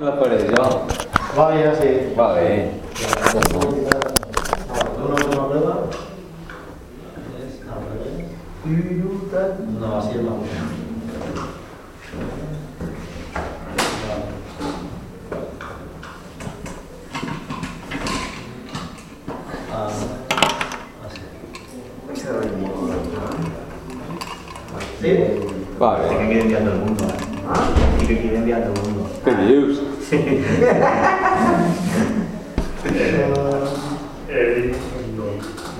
La faré jo. Va, ja sí. Va bé. Una última prueba. No, así es la última. Ah, así. ¿Sí? Va Que bé. quede enviando al mundo. ¿eh? Y que quede enviando al mundo. Què dius?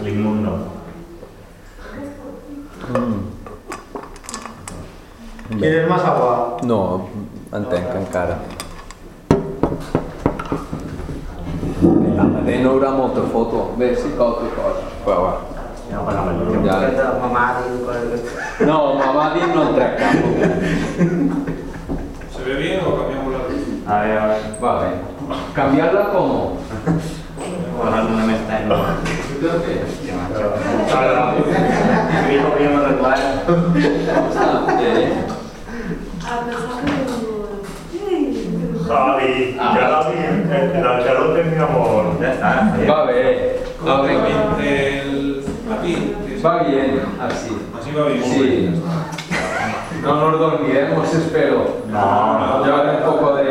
El inmundo. ¿Quieres más agua? No, entenc encara. La mateix no hi haurà molta foto. Bé, sí, qualque cosa. Però va. Ya para la mayoría. Ja. mamà diu que... No, me va dir no en trec cap. ¿Se ve bien o cambiamos la luz? A ver, a ver. Va bé. Canviar-la com? Ahora no me está en Jo què? Mi hijo que yo me recuerdo. Està bé. Ah, pensaba que no. Javi, Ah. ya la vi, en la Charlotte, mi amor. Ya está. Va bé. Va bé. El, aquí. que Va bien, así. Así va bien. Sí. No nos dormiremos, espero. No, Ya haré un poco de...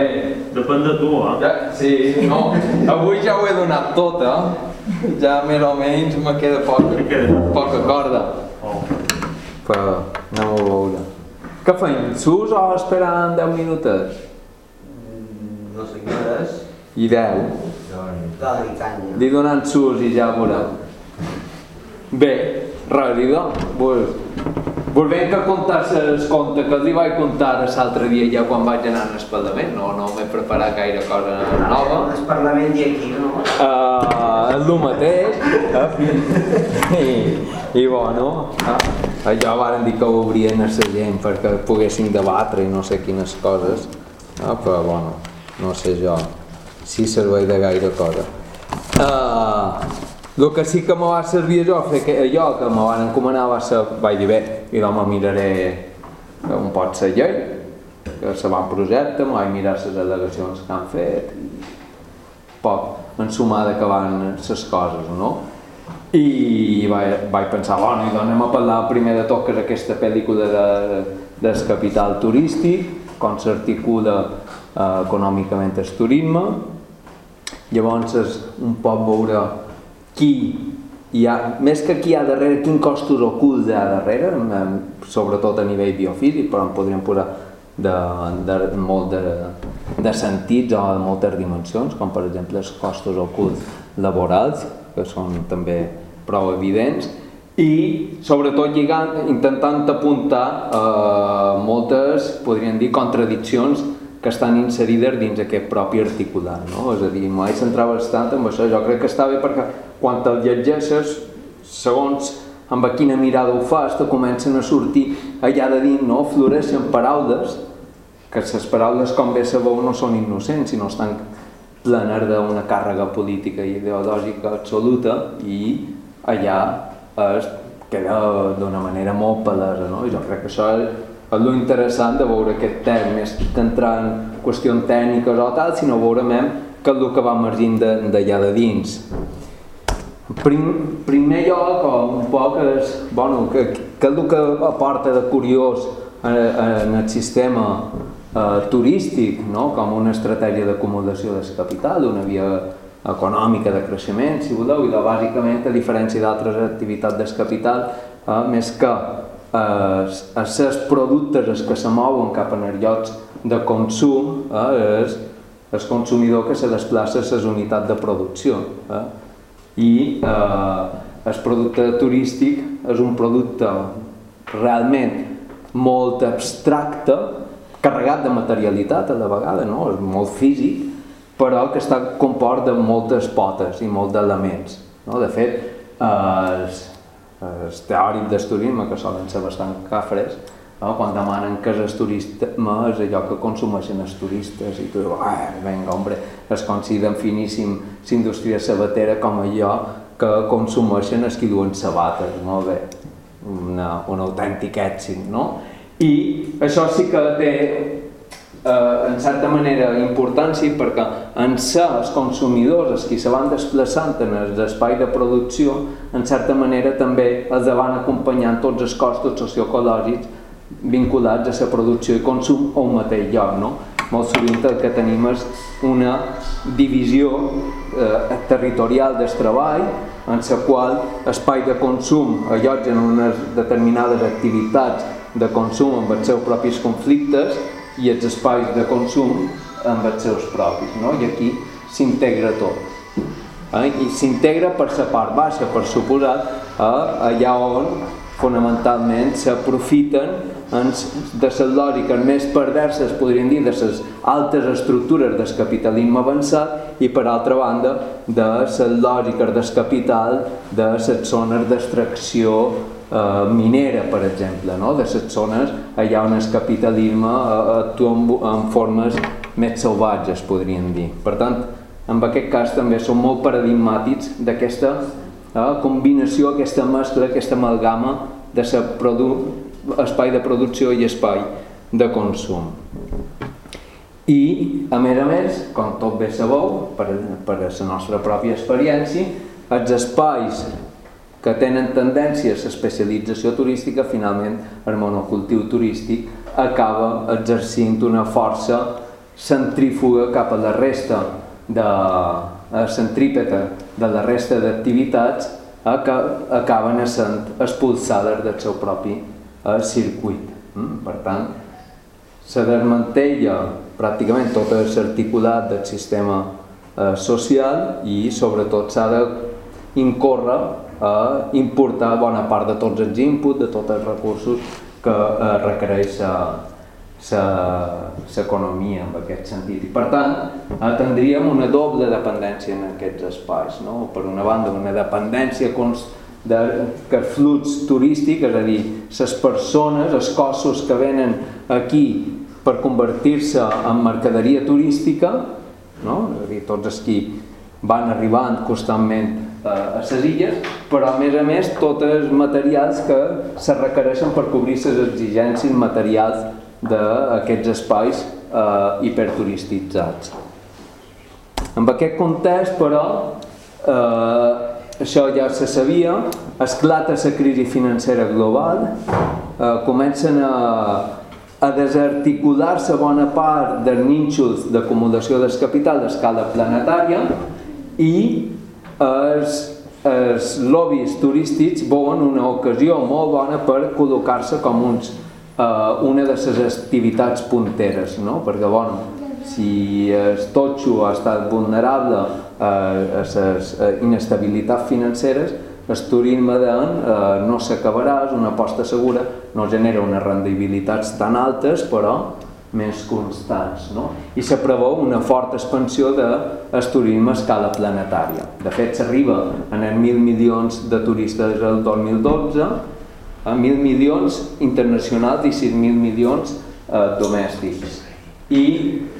Depende de tu, ¿eh? Ja, sí, no. Avui ja ho he donat tot, eh? Ja més o menys me queda poca, poca corda. Oh. Però anem a veure. Què feim? Sus o esperant 10 minutets? No sé què és. I 10. Dóna-li canya. Li donant sus i ja veurem. Bé, res, idò. Pues, volvem que contar el conte que li vaig contar l'altre dia ja quan vaig anar al espaldament. No, no m'he preparat gaire cosa nova. El Parlament i aquí, no? Uh, és el mateix eh? I, i bueno uh, allò varen dir que ho obrien a la gent perquè poguessin debatre i no sé quines coses uh, però bueno, no sé jo si serveix de gaire cosa el que sí que me va servir jo fer que allò que me van encomanar va ser, vaig dir bé, i doncs miraré on pot ser llei que se va en projecte, me vaig mirar les al·legacions que han fet poc ensumada que van les coses, no? I vaig, vaig pensar, bueno, i doncs anem a parlar primer de tot que és aquesta pel·lícula de, del capital turístic, com s'articula eh, econòmicament el turisme, llavors és un poc veure qui hi ha, més que qui hi ha darrere, quin costos ocults hi ha darrere, sobretot a nivell biofísic, però en podríem posar de, de, molt de, de sentits o de moltes dimensions, com per exemple els costos ocults laborals, que són també prou evidents, i sobretot lligant, intentant apuntar eh, moltes, podríem dir, contradiccions que estan inserides dins aquest propi articulat, no? És a dir, mai centrar bastant en això, jo crec que està bé perquè quan el llegeixes, segons amb quina mirada ho fas, te comencen a sortir allà de dins, no? Floreixen paraules, que les paraules, com bé sabeu, no són innocents, sinó estan plenes d'una càrrega política i ideològica absoluta i allà es queda d'una manera molt palesa, no? I jo crec que això és, lo interessant de veure aquest tema, més que entrar en qüestions tècniques o tal, sinó veure mem que el que va emergint d'allà de, de dins. Prim, primer lloc, o un poc, és, bueno, que, que el que aporta de curiós en, en el sistema eh, turístic, no? com una estratègia d'acumulació del capital, una via econòmica de creixement, si voleu, i de, bàsicament, a diferència d'altres activitats del capital, eh, més que eh, els productes els que se mouen cap a llocs de consum, eh, és el consumidor que se desplaça a les unitats de producció. Eh? I eh, el producte turístic és un producte realment molt abstracte, carregat de materialitat a la vegada, no? és molt físic, però que està comport de moltes potes i molts d'elements. No? De fet, els, els teòrics del turisme, que solen ser bastant cafres, no? quan demanen que és el turisme és allò que consumeixen els turistes i tu dius, ah, vinga, hombre, es consideren finíssim l'indústria sabatera com allò que consumeixen els que duen sabates, no? Bé, una, un autèntic èxit, no? I això sí que té eh, en certa manera importància perquè en ser els consumidors els qui se van desplaçant en l'espai de producció en certa manera també els van acompanyant tots els costos socioecològics vinculats a la producció i consum a un mateix lloc. No? Molt sovint el que tenim és una divisió eh, territorial del treball en la qual espai de consum allotgen unes determinades activitats de consum amb els seus propis conflictes i els espais de consum amb els seus propis. No? I aquí s'integra tot. Eh? I s'integra per la part baixa, per suposat, eh, allà on fonamentalment s'aprofiten de les lògiques més perverses, podríem dir, de les altes estructures del capitalisme avançat i per altra banda de les lògiques del capital de les zones d'extracció eh, minera, per exemple, no? de les zones allà on el capitalisme eh, actua en, en formes més salvatges, podríem dir. Per tant, en aquest cas també són molt paradigmàtics d'aquesta eh, combinació, aquesta mescla, aquesta amalgama de espai de producció i espai de consum. I, a més a més, com tot bé sabeu, per, per la nostra pròpia experiència, els espais que tenen tendència a l'especialització turística, finalment el monocultiu turístic acaba exercint una força centrífuga cap a la resta de centrípeta de la resta d'activitats que acaben sent expulsades del seu propi el circuit. Mm? Per tant, se desmantella pràcticament tot l'articulat del sistema eh, social i sobretot s'ha d'incórrer a importar bona part de tots els inputs, de tots els recursos que eh, requereix l'economia en aquest sentit. I per tant, eh, tindríem una doble dependència en aquests espais. No? Per una banda, una dependència constant de, que flux turístic, és a dir, les persones, els cossos que venen aquí per convertir-se en mercaderia turística, no? és a dir, tots els qui van arribant constantment a les illes, però a més a més tots els materials que se requereixen per cobrir les exigències materials d'aquests espais eh, hiperturistitzats. En aquest context, però, eh, això ja se sabia, esclata la crisi financera global, eh, comencen a, a desarticular-se bona part dels nínxols d'acumulació del capital d'escala planetària i els, els lobbies turístics veuen una ocasió molt bona per col·locar-se com uns, eh, una de les activitats punteres, no? perquè bueno, si el totxo ha estat vulnerable a les inestabilitats financeres, el turisme d'en eh, no s'acabarà, és una aposta segura, no genera unes rendibilitats tan altes, però més constants. No? I se preveu una forta expansió del turisme a escala planetària. De fet, s'arriba a 1.000 milions de turistes el 2012, a 1.000 milions internacionals i 6.000 milions eh, domèstics. I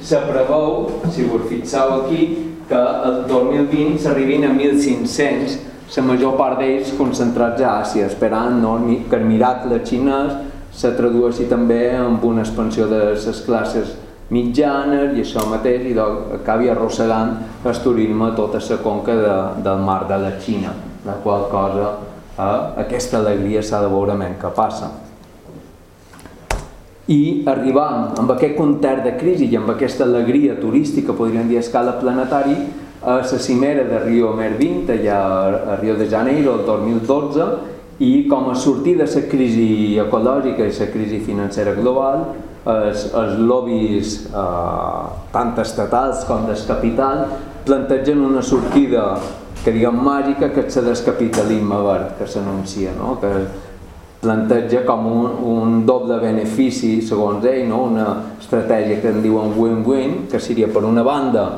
se preveu, si vos fixeu aquí, que el 2020 s'arribin a 1.500, la major part d'ells concentrats a Àsia, esperant no, que el miracle xinès se tradueixi també amb una expansió de les classes mitjanes i això mateix i acabi arrossegant el turisme a tota la conca de, del mar de la Xina, la qual cosa eh, aquesta alegria s'ha de veure menys que passa. I arribant amb aquest context de crisi i amb aquesta alegria turística, podríem dir a escala planetari, a la cimera de Rio Mer 20, allà a Rio de Janeiro, el 2012, i com a sortir de la crisi ecològica i la crisi financera global, els, els lobbies eh, tant estatals com del capital plantegen una sortida que diguem màgica que és el descapitalisme verd que s'anuncia, no? que planteja com un, un doble benefici, segons ell, no? una estratègia que en diuen win-win, que seria per una banda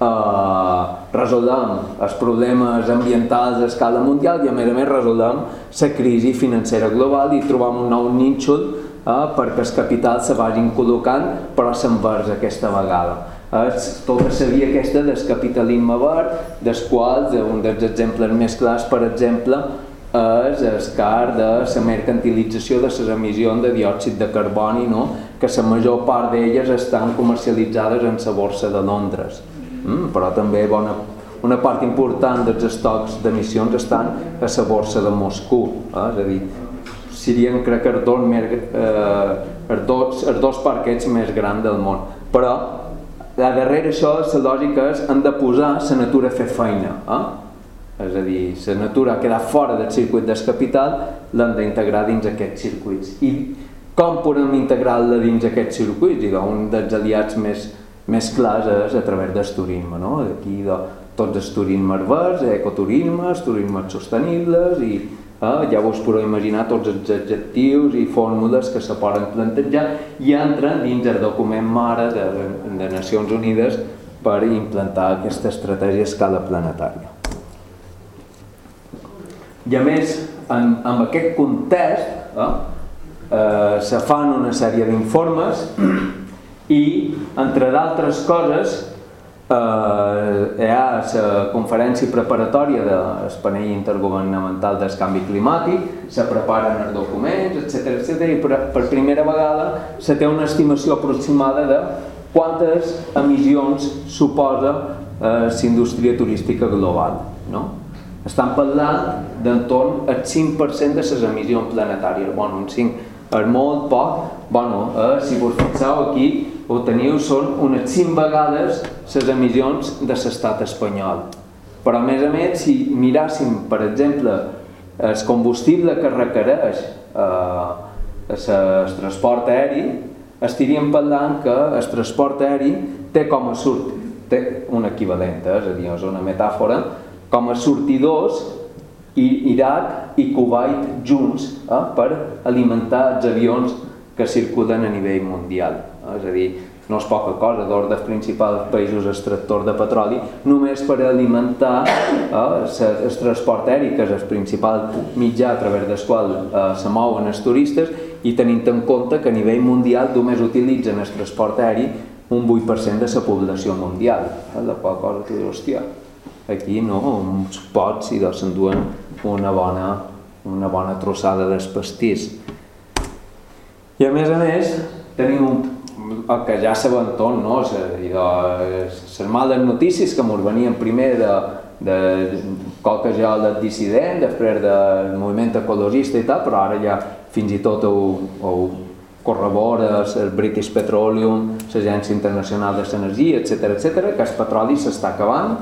eh, resolem els problemes ambientals a escala mundial i a més a més resolem la crisi financera global i trobam un nou nínxol eh, perquè els capitals se vagin col·locant però s'envers aquesta vegada. És tota la via aquesta del capitalisme verd, dels quals un dels exemples més clars, per exemple, és el car de la mercantilització de les emissions de diòxid de carboni no? que la major part d'elles estan comercialitzades en la borsa de Londres. Mm, però també bona, una part important dels estocs d'emissions estan a la borsa de Moscou. Eh? És a dir, serien crec els dos, eh, els dos, els dos parquets més grans del món. Però a darrere això la lògica és hem de posar la natura a fer feina. Eh? És a dir, la natura ha quedat fora del circuit del capital, l'hem d'integrar dins aquests circuits. I com podem integrar-la dins aquests circuits? I un dels aliats més, més clars és a través del turisme. No? Aquí de, tots els turismes verds, ecoturismes, turismes sostenibles i eh, ja vos podeu imaginar tots els adjectius i fórmules que se poden plantejar i entren dins el document mare de, de Nacions Unides per implantar aquesta estratègia a escala planetària. I a més, en, en aquest context, eh, eh, se fan una sèrie d'informes i, entre d'altres coses, eh, hi ha la conferència preparatòria del panell intergovernamental del canvi climàtic, se preparen els documents, etc etc i per, per primera vegada se té una estimació aproximada de quantes emissions suposa eh, indústria turística global. No? Estan parlant d'entorn al 5% de les emissions planetàries. Bueno, un 5 és molt poc. Bueno, eh, si vos fixeu aquí, ho teniu, són unes 5 vegades les emissions de l'estat espanyol. Però a més a més, si miràssim, per exemple, el combustible que requereix eh, el transport aeri, estaríem parlant que el transport aeri té com a surt, té un equivalent, eh? és a dir, és una metàfora, com a sortidors Iraq i Kuwait junts eh, per alimentar els avions que circulen a nivell mundial. És a dir, no és poca cosa, dos dels principals països extractors de petroli, només per alimentar eh, el transport aeri, que és el principal mitjà a través del qual eh, se mouen els turistes, i tenint en compte que a nivell mundial només utilitzen el transport aeri un 8% de la població mundial. Eh? La qual cosa tu dius, hòstia, aquí no, uns pots i doncs s'enduen una bona, una bona trossada del pastís. I a més a més tenim un, el que ja sabem tot, no? les males notícies que ens venien primer de, de qualque geòleg dissident, després del moviment ecologista i tal, però ara ja fins i tot ho, ho corrobora el British Petroleum, l'Agència Internacional de l'Energia, etc etc que el petroli s'està acabant,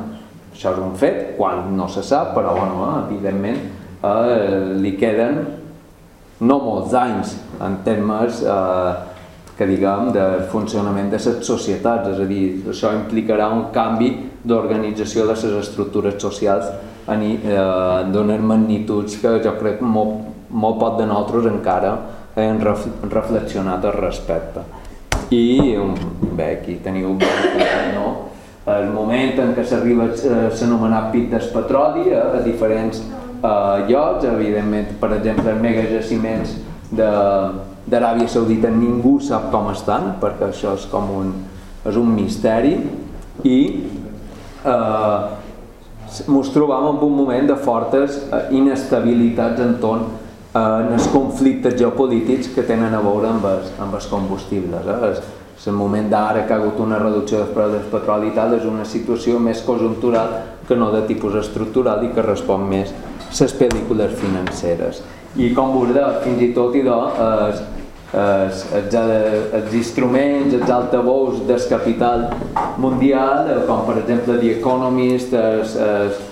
això és un fet, quan no se sap, però bueno, eh, evidentment eh, li queden no molts anys en termes eh, que diguem de funcionament de les societats, és a dir, això implicarà un canvi d'organització de les estructures socials en, eh, d'unes magnituds que jo crec molt, molt poc de nosaltres encara hem reflexionat al respecte. I bé, aquí teniu no? el moment en què s'arriba a s'anomenar pit del petroli a, a diferents eh, llocs, evidentment, per exemple, els megajaciments d'Aràbia Saudita ningú sap com estan, perquè això és com un, és un misteri, i eh, ens trobam en un moment de fortes eh, inestabilitats entorn eh, en els conflictes geopolítics que tenen a veure amb els, amb els combustibles. Eh? el moment d'ara que ha hagut una reducció dels preus del petroli i tal és una situació més conjuntural que no de tipus estructural i que respon més les pel·lícules financeres. I com veurà, fins i tot idò, els, els, els, els instruments, els altaveus del capital mundial, com per exemple The Economist, els, els,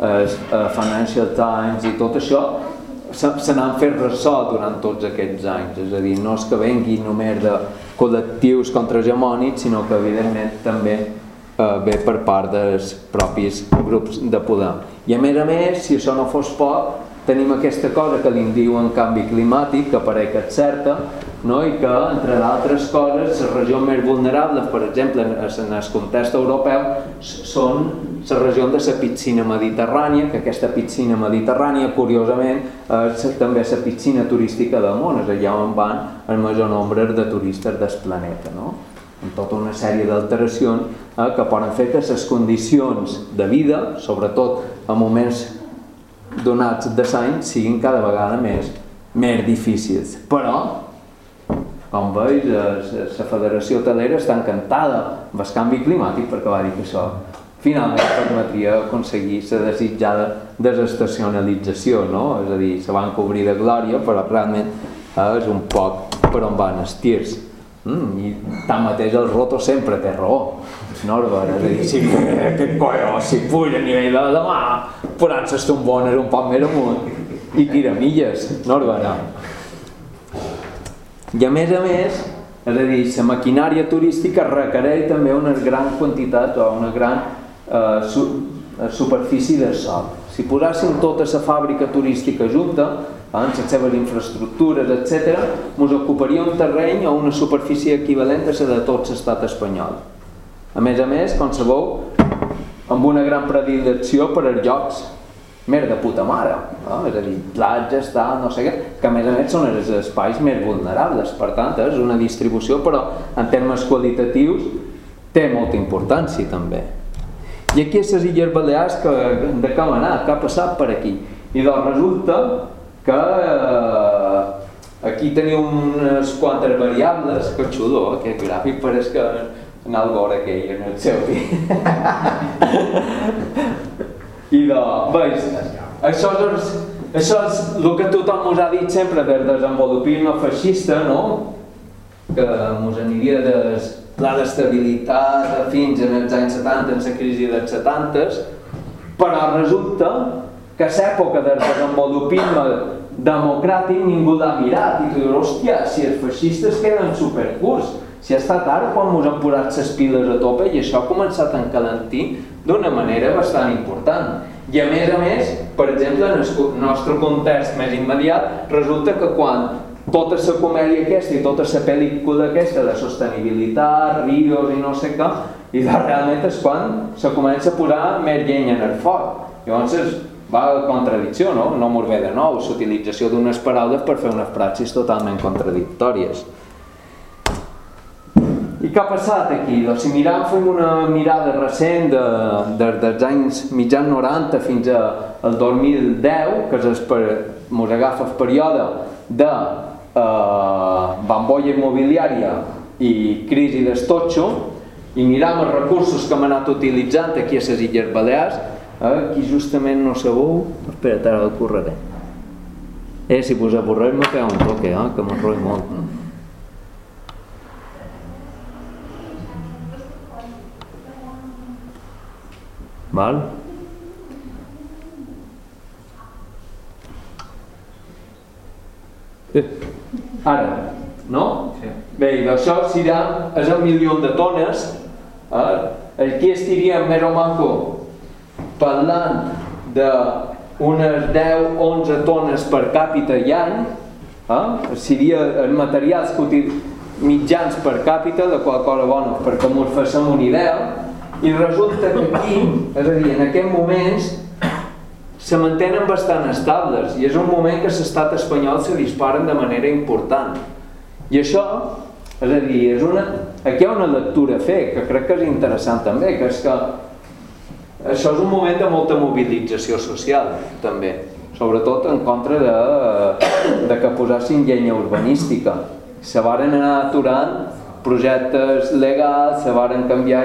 els Financial Times i tot això, se n'han fet ressò durant tots aquests anys, és a dir, no és que vengui només de col·lectius contrahegemònics, sinó que evidentment també eh, ve per part dels propis grups de poder. I a més a més, si això no fos poc, tenim aquesta cosa que li diuen canvi climàtic, que pareix que és certa, no? i que, entre d'altres coses, les regions més vulnerables, per exemple, en el context europeu, són la regió de la piscina mediterrània, que aquesta piscina mediterrània, curiosament, és també la piscina turística del món, és allà on van el major nombre de turistes del planeta. No? Amb tota una sèrie d'alteracions eh, que poden fer que les condicions de vida, sobretot en moments donats de l'any, siguin cada vegada més, més difícils. Però com veus, la Federació Hotelera està encantada amb el canvi climàtic perquè va dir que això finalment permetria aconseguir la desitjada desestacionalització, no? És a dir, se van cobrir de glòria, però realment eh, és un poc per on van els tirs. Mm, I tanmateix el roto sempre té raó. No, és a dir, si que colló, si puja a nivell de demà, posant les tombones un poc més amunt i tiramilles, no, Urbana? I a més a més, és a dir, la maquinària turística requereix també una gran quantitat o una gran eh, su superfície de sol. Si posàssim tota la fàbrica turística junta, amb les seves infraestructures, etc., ens ocuparia un terreny o una superfície equivalent a la de tot l'estat espanyol. A més a més, com sabeu, amb una gran predilecció per als llocs més de puta mare, no? és a dir, platges, tal, no sé què, que a més a més són els espais més vulnerables, per tant és una distribució, però en termes qualitatius té molta importància també. I aquí a les Illes Balears, que, de hem anat, què ha passat per aquí? I doncs resulta que eh, aquí teniu unes quantes variables, que xulo, aquest gràfic pareix que en el veure aquell en el seu I de, veus, això és, això és el que tothom us ha dit sempre del desenvolupisme feixista, no? Que ens aniria des pla d'estabilitat fins en els anys 70, en la crisi dels 70, però resulta que l'època del desenvolupisme democràtic ningú l'ha mirat i tu dius, hòstia, si els feixistes queden supercurts, si ha estat ara quan ens han posat les piles a tope i això ha començat a encalentir d'una manera bastant important. I a més a més, per exemple, en el nostre context més immediat, resulta que quan tota la comèdia aquesta i tota la pel·lícula aquesta de sostenibilitat, rios i no sé què, i realment és quan se comença a posar més llenya en el foc. Llavors va a contradicció, no? No mos ve de nou, l'utilització d'unes paraules per fer unes praxis totalment contradictòries. I què ha passat aquí? Doncs si mirem, fem una mirada recent de, de, dels anys mitjans 90 fins al 2010, que és per, mos agafa el període de eh, bambolla immobiliària i crisi d'estotxo, i miram els recursos que hem anat utilitzant aquí a les Illes Balears, eh, aquí justament no sabeu... Espera, ara el correré. Eh, si vos avorreix me pega un toque, eh, que m'enroi molt. Val? Eh, ara, no? Sí. Bé, i d'això serà, és el milió de tones, eh? aquí estiríem més o manco parlant de unes 10-11 tones per càpita i any, eh? seria els materials que mitjans per càpita, de qual cosa bona, perquè ens facem una idea, i resulta que aquí, és a dir, en aquests moments, se mantenen bastant estables i és un moment que l'estat espanyol se disparen de manera important. I això, és a dir, és una, aquí hi ha una lectura a fer que crec que és interessant també, que és que això és un moment de molta mobilització social, també, sobretot en contra de, de que posassin llenya urbanística. Se varen anar aturant projectes legals, se varen canviar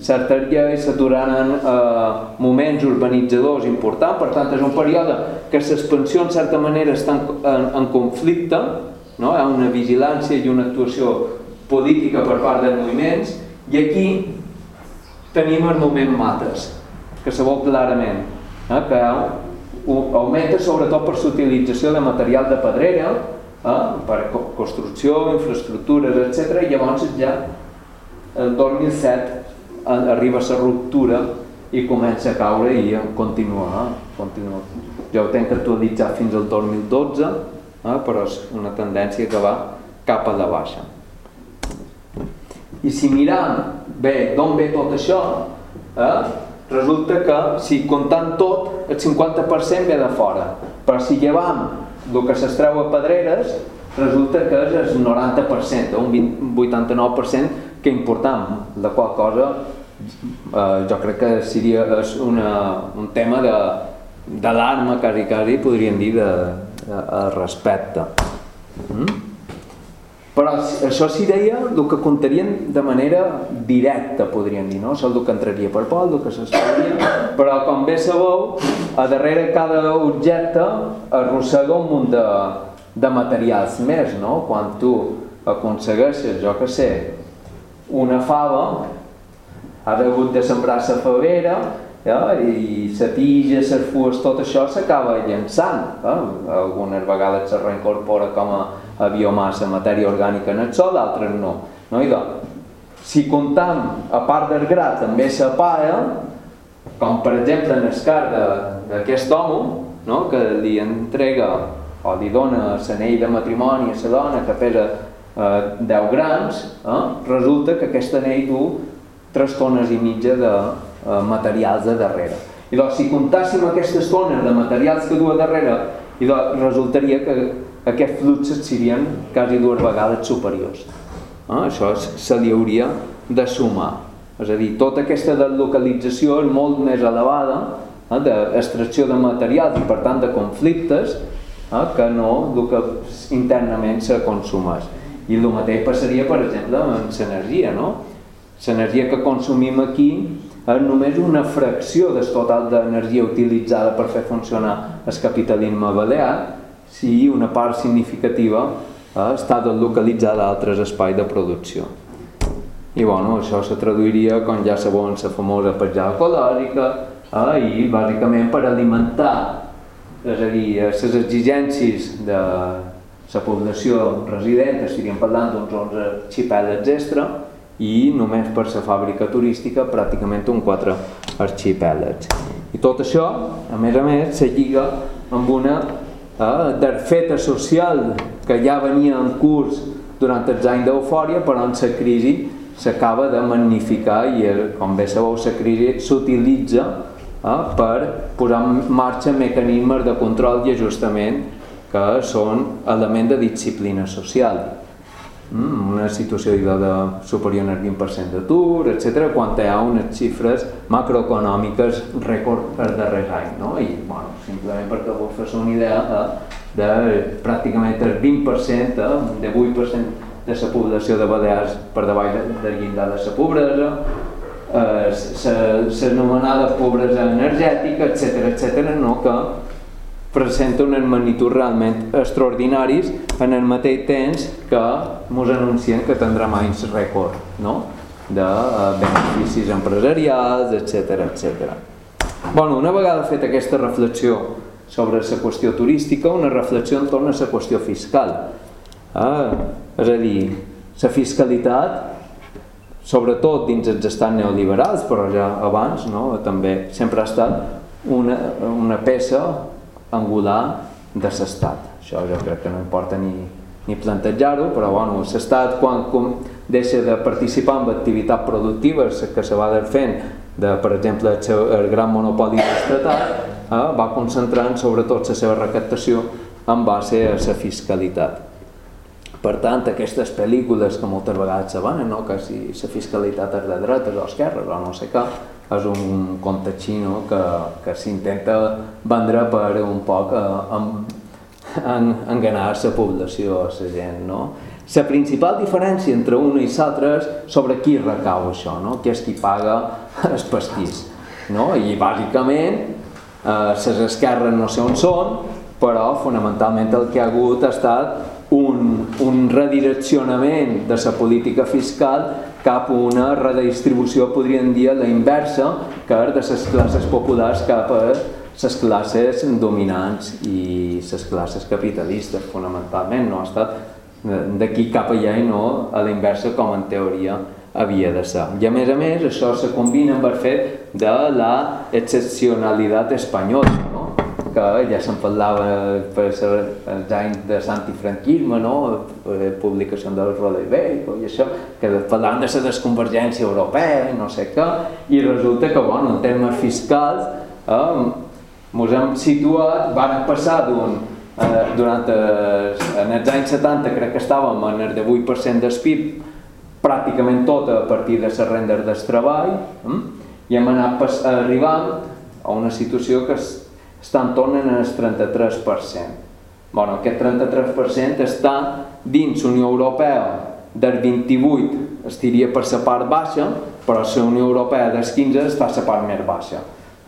certes lleis, s'aturaran eh, moments urbanitzadors importants, per tant és un període que l'expansió en certa manera està en, en, en conflicte, no? hi ha una vigilància i una actuació política per part dels moviments, i aquí tenim el moment mates, que se veu clarament, eh, que augmenta sobretot per l'utilització de material de pedrera, eh, per construcció, infraestructures, etc. I llavors ja el 2007 arriba la ruptura i comença a caure i a continuar. continua. Jo ho tenc actualitzat fins al 2012, eh, però és una tendència que va cap a la baixa. I si miram bé d'on ve tot això, eh, resulta que si comptant tot, el 50% ve de fora. Però si llevam el que s'estreu a pedreres, resulta que és el 90%, un 20, 89% que importam, la qual cosa eh, jo crec que seria és una, un tema d'alarma quasi quasi podríem dir de, de, de respecte mm? Però això s'hi deia el que comptarien de manera directa, podríem dir, no? Això el que entraria per por, el que s'esperaria, però com bé sabeu, a darrere cada objecte arrossega un munt de, de materials més, no? Quan tu aconsegueixes, jo que sé, una fava, ha hagut de sembrar la favera, ja? i la tija, les fues, tot això s'acaba llançant. Eh? Algunes vegades se reincorpora com a, a biomassa, matèria orgànica en el sol, d'altres no. no? I doncs, si comptam, a part del gra, també la paia, com per exemple en el cas d'aquest home, no? que li entrega o li dona l'anell de matrimoni a la dona que pesa eh, 10 grams, eh? resulta que aquest anell du 3 tones i mitja de eh, materials de darrere. I doncs, si comptàssim aquestes tones de materials que du a darrere, i doncs, resultaria que aquests fluxos serien quasi dues vegades superiors. Eh? Això se li hauria de sumar. És a dir, tota aquesta deslocalització és molt més elevada eh, d'extracció de materials i per tant de conflictes eh, que no el que internament se consumeix. I el mateix passaria, per exemple, amb l'energia. No? L'energia que consumim aquí és només una fracció del total d'energia utilitzada per fer funcionar el capitalisme balear si una part significativa eh, està deslocalitzada a altres espais de producció. I bueno, això se traduiria, com ja sabeu, en la famosa petjada ecològica eh, i bàsicament per alimentar, és a dir, les exigències de la població resident, estaríem parlant d'uns 11 arxipèlegs extra, i només per la fàbrica turística pràcticament un quatre arxipèlegs. I tot això, a més a més, se lliga amb una eh, desfeta social que ja venia en curs durant els anys d'eufòria, però en la crisi s'acaba de magnificar i, eh, com bé sabeu, la crisi s'utilitza eh, per posar en marxa mecanismes de control i ajustament que són element de disciplina social. Mm, una situació de superior al 20% d'atur, etc., quan hi ha unes xifres macroeconòmiques rècord per darrers anys. No? I, bueno, simplement perquè vos fes una idea de, de pràcticament el 20%, eh, de 8% de la població de Balears per davall del llindar de la pobresa, eh, l'anomenada pobresa energètica, etc etc no? que presenta unes magnituds realment extraordinaris en el mateix temps que ens anuncien que tindrem anys rècord no? de eh, beneficis empresarials, etc etc. Bueno, una vegada fet aquesta reflexió sobre la qüestió turística, una reflexió en torn a la qüestió fiscal. Ah, és a dir, la fiscalitat, sobretot dins els estats neoliberals, però ja abans no, també sempre ha estat una, una peça angular de l'estat. Això jo crec que no importa ni, ni plantejar-ho, però bueno, l'estat quan com, deixa de participar en activitats productives que se va fent de, per exemple, el, el gran monopoli estatal, eh, va concentrant sobretot la seva recaptació en base a la fiscalitat. Per tant, aquestes pel·lícules que moltes vegades se venen, no? que si la fiscalitat és de dretes o esquerres o no sé què, és un conte xino que, que s'intenta vendre per un poc eh, en, en, enganar la població, la gent. No? La principal diferència entre una i l'altra és sobre qui recau això, no? qui és qui paga els pastís. No? I bàsicament eh, les esquerres no sé on són, però fonamentalment el que ha hagut ha estat un, un redireccionament de la política fiscal cap a una redistribució, podríem dir, a la inversa, que de les classes populars cap a les classes dominants i les classes capitalistes, fonamentalment. No ha estat d'aquí cap allà i no a la inversa com en teoria havia de ser. I a més a més això se combina amb el fet de la excepcionalitat espanyola? Que ja se'n parlava per els anys de l'antifranquisme, no? Eh, publicació del Roderick i això, que parlant de la desconvergència europea i no sé què, i resulta que, bueno, en termes fiscals, eh, hem situat, van passar d'un, eh, durant els, en els anys 70 crec que estàvem en el de 8% del PIB, pràcticament tot a partir de les rendes del treball, eh, i hem anat arribant a una situació que en torn al 33%. Bueno, aquest 33% està dins Unió Europea del 28 estaria per la part baixa, però la Unió Europea del 15 està a la part més baixa.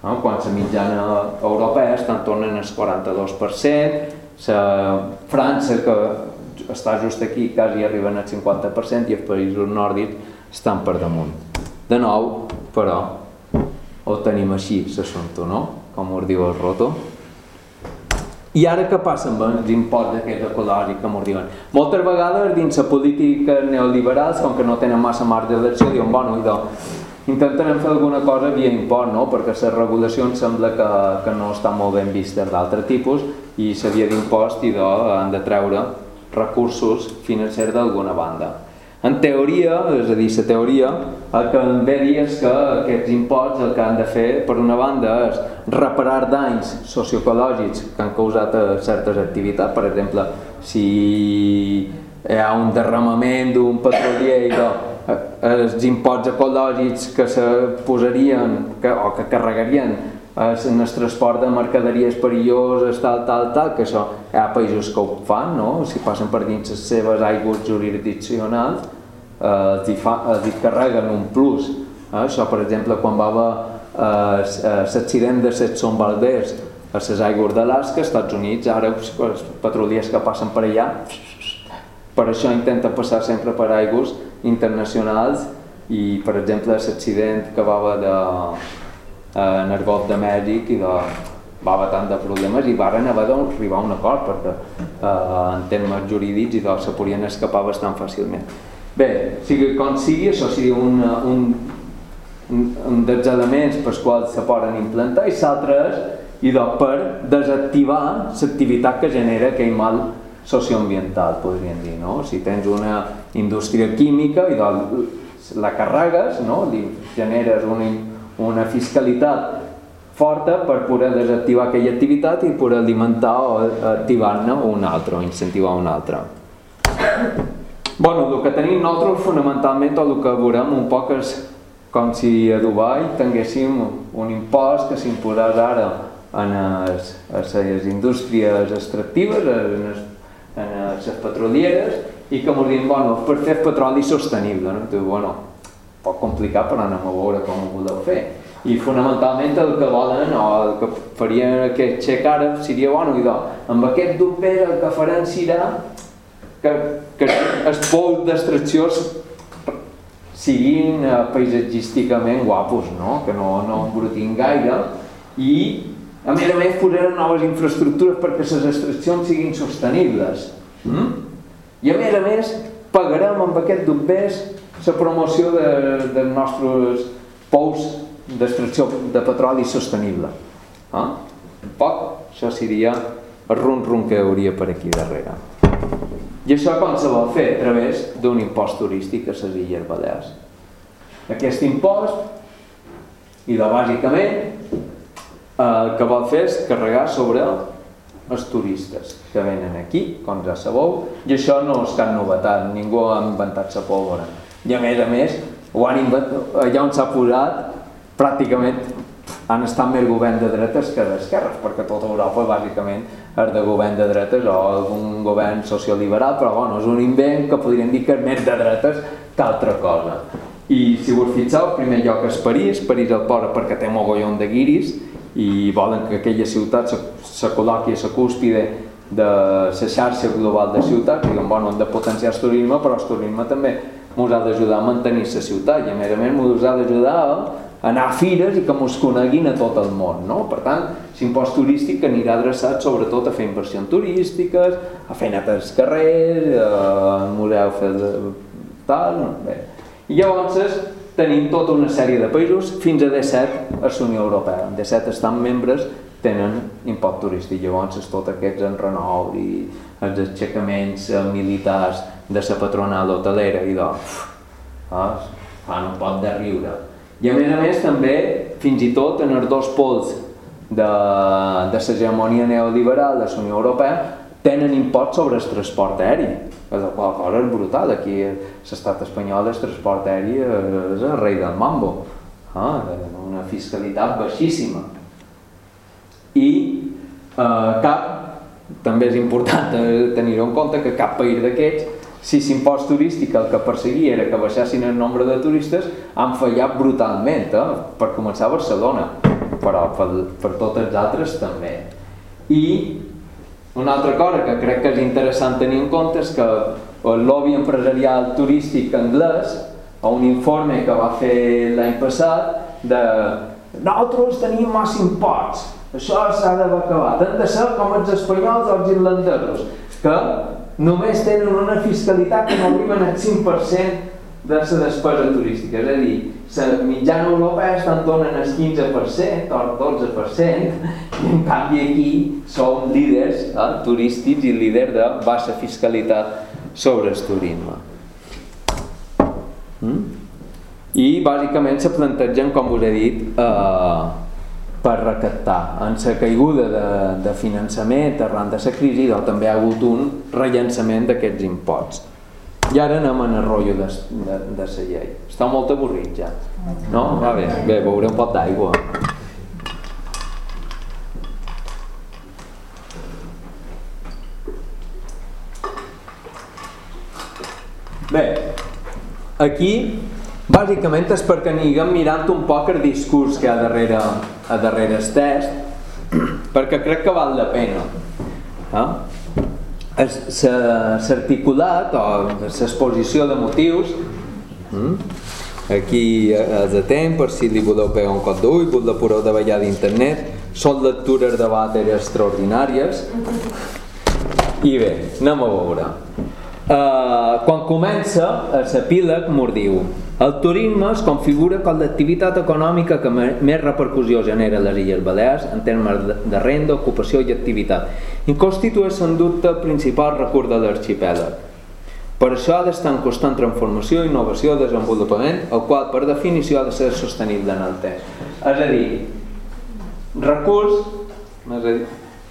No? Quan la mitjana europea està en torn al 42%, la França, que està just aquí, quasi arriben al 50%, i els països nòrdics estan per damunt. De nou, però, ho tenim així, l'assumpte, no? Com us diu el Roto. I ara què passa amb els imposts aquest ecològic, com us diuen? Moltes vegades dins la política neoliberals, com que no tenen massa marge d'acció, diuen, bueno, idò, intentarem fer alguna cosa via import, no? perquè les regulacions sembla que, que no estan molt ben vistes d'altre tipus i la via d'impost idò, han de treure recursos financers d'alguna banda. En teoria, és a dir, la teoria, el que em ve dir és que aquests imposts el que han de fer, per una banda, és reparar danys socioecològics que han causat certes activitats. Per exemple, si hi ha un derramament d'un petrolier i de, els imposts ecològics que se posarien que, o que carregarien en el transport de mercaderies perilloses, tal, tal, tal, que això hi ha països que ho fan, no? si passen per dins les seves aigües jurisdiccionals, eh, els, fa, els carreguen un plus. Eh? Això, per exemple, quan va haver eh, l'accident de Setson Valdez a les aigües d'Alaska, Estats Units, ara els petroliers que passen per allà, per això intenta passar sempre per aigües internacionals i, per exemple, l'accident que va haver de, eh, en el Golf de Mèxic i de, va haver tant de problemes i varen haver d'arribar a un acord perquè eh, en termes jurídics i doncs se podien escapar bastant fàcilment. Bé, sigui com sigui, això seria un, un, un, un dels elements pels quals se poden implantar i l'altre és i doncs, per desactivar l'activitat que genera aquell mal socioambiental, podríem dir. No? Si tens una indústria química i doncs, la carregues, no? li generes una, una fiscalitat forta per poder desactivar aquella activitat i poder alimentar o activar-ne una altra o incentivar una altra. Bueno, el que tenim nosaltres fonamentalment el que veurem un poc és com si a Dubai tinguéssim un impost que s'imposés ara en les, en les indústries extractives, en les, en les petrolieres, i que ens diuen, bueno, per fer petroli sostenible. No? Tu, bueno, pot complicar, però anem a veure com ho voleu fer. I fonamentalment el que volen, o el que farien aquest xec ara, seria, bueno, idò, amb aquest dubber el que faran serà que, que els pous d'extracció siguin eh, paisatgísticament guapos, no? que no, no embrutin gaire, i a més a més posaran noves infraestructures perquè les extraccions siguin sostenibles. Mm? I a més a més pagarem amb aquest dubbers la promoció de, nostres pous d'extracció de petroli sostenible. Ah? Un poc, això seria el rum-rum que hauria per aquí darrere. I això com se vol fer? A través d'un impost turístic a les Illes Balears. Aquest impost, i de bàsicament, el que vol fer és carregar sobre els turistes que venen aquí, com ja sabeu, i això no és cap novetat, ningú ha inventat la pólvora. I a més a més, ho han inventat, allà on s'ha posat, pràcticament han estat més govern de dretes que d'esquerres, perquè tota Europa bàsicament és de govern de dretes o algun govern socioliberal, però bueno, és un invent que podríem dir que és més de dretes que altra cosa. I si vos fixeu, el primer lloc és París, París el posa perquè té mogollon de guiris i volen que aquella ciutat se, se col·loqui a la cúspide de la xarxa global de ciutats, diuen, bueno, hem de potenciar el turisme, però el turisme també ens ha d'ajudar a mantenir la ciutat i a més a més ens ha d'ajudar a anar a fires i que ens coneguin a tot el món. No? Per tant, l'impost turístic anirà adreçat sobretot a fer inversions turístiques, a fer net als carrers, a museu, fer tal... Bé. I llavors tenim tota una sèrie de països, fins a 17 a la Unió Europea. 17 estan membres tenen impost turístic. Llavors és tot aquests enrenou i els aixecaments militars de la patronal hotelera i doncs, ah, fan un pot de riure. I a més a més també, fins i tot en els dos pols de, de l'hegemonia neoliberal de la Unió Europea, tenen impost sobre el transport aeri. La qual cosa és brutal. Aquí l'estat espanyol el transport aeri és el rei del mambo. Ah, una fiscalitat baixíssima. I eh, cap també és important eh, tenir en compte que cap país d'aquests, si l'impost turístic el que perseguia era que baixessin el nombre de turistes, han fallat brutalment, eh? per començar a Barcelona, però per, per tots els altres també. I una altra cosa que crec que és interessant tenir en compte és que el lobby empresarial turístic anglès, a un informe que va fer l'any passat, de nosaltres tenim massa imposts, això s'ha d'haver acabat, hem de ser com els espanyols o els irlandesos, que només tenen una fiscalitat que no arriben al 5% de la despesa turística, és a dir, la mitjana europea estan donen el 15% o el 12% i en canvi aquí som líders eh, turístics i líders de baixa fiscalitat sobre el turisme. Mm? I bàsicament se plantegen, com us he dit, eh, per recaptar. En la caiguda de, de finançament arran de la crisi doncs, també ha hagut un rellançament d'aquests imposts. I ara anem en el rotllo de, de, de la llei. Està molt avorrit ja. No? Va bé, bé, beuré un pot d'aigua. Bé, aquí bàsicament és perquè anirem mirant un poc el discurs que hi ha darrere, a darrere el test, perquè crec que val la pena. Eh? S'articulat o l'exposició de motius mm? aquí és de temps per si li voleu pegar un cop d'ull, la podeu davallar d'internet són lectures de vàter extraordinàries i bé, anem a veure Uh, quan comença l'epíleg mos diu el turisme es configura com l'activitat econòmica que més repercussió genera a les Illes Balears en termes de renda, ocupació i activitat i constitueix en dubte el principal recurs de l'arxipèlag. Per això ha d'estar en constant transformació, innovació, desenvolupament, el qual per definició ha de ser sostenible en el temps. És a dir, recurs, és a dir,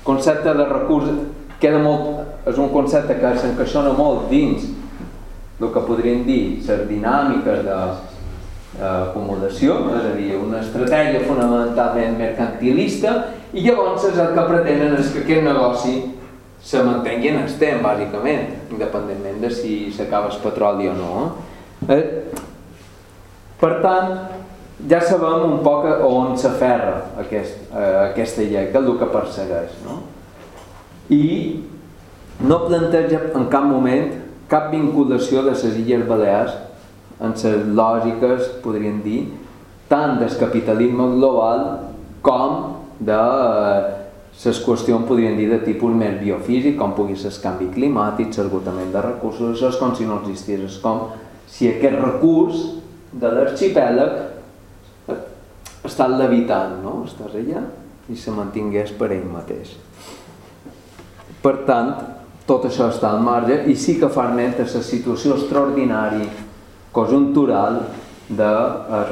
concepte de recurs queda molt, és un concepte que s'encaixona molt dins el que podríem dir les dinàmiques d'acomodació, és a dir, una estratègia fonamentalment mercantilista i llavors és el que pretenen és que aquest negoci se mantengui en el temps, bàsicament, independentment de si s'acaba el petroli o no. Eh? Per tant, ja sabem un poc on s'aferra aquest, eh, aquesta llei, que és el que persegueix. No? i no planteja en cap moment cap vinculació de les Illes Balears en les lògiques, podríem dir, tant del capitalisme global com de les qüestions, podríem dir, de tipus més biofísic, com pugui ser el canvi climàtic, l'esgotament de recursos, això és com si no existís, és com si aquest recurs de l'arxipèlag està levitant, no? Estàs allà i se mantingués per ell mateix. Per tant, tot això està al marge i sí que farmet a la situació extraordinària, conjuntural, de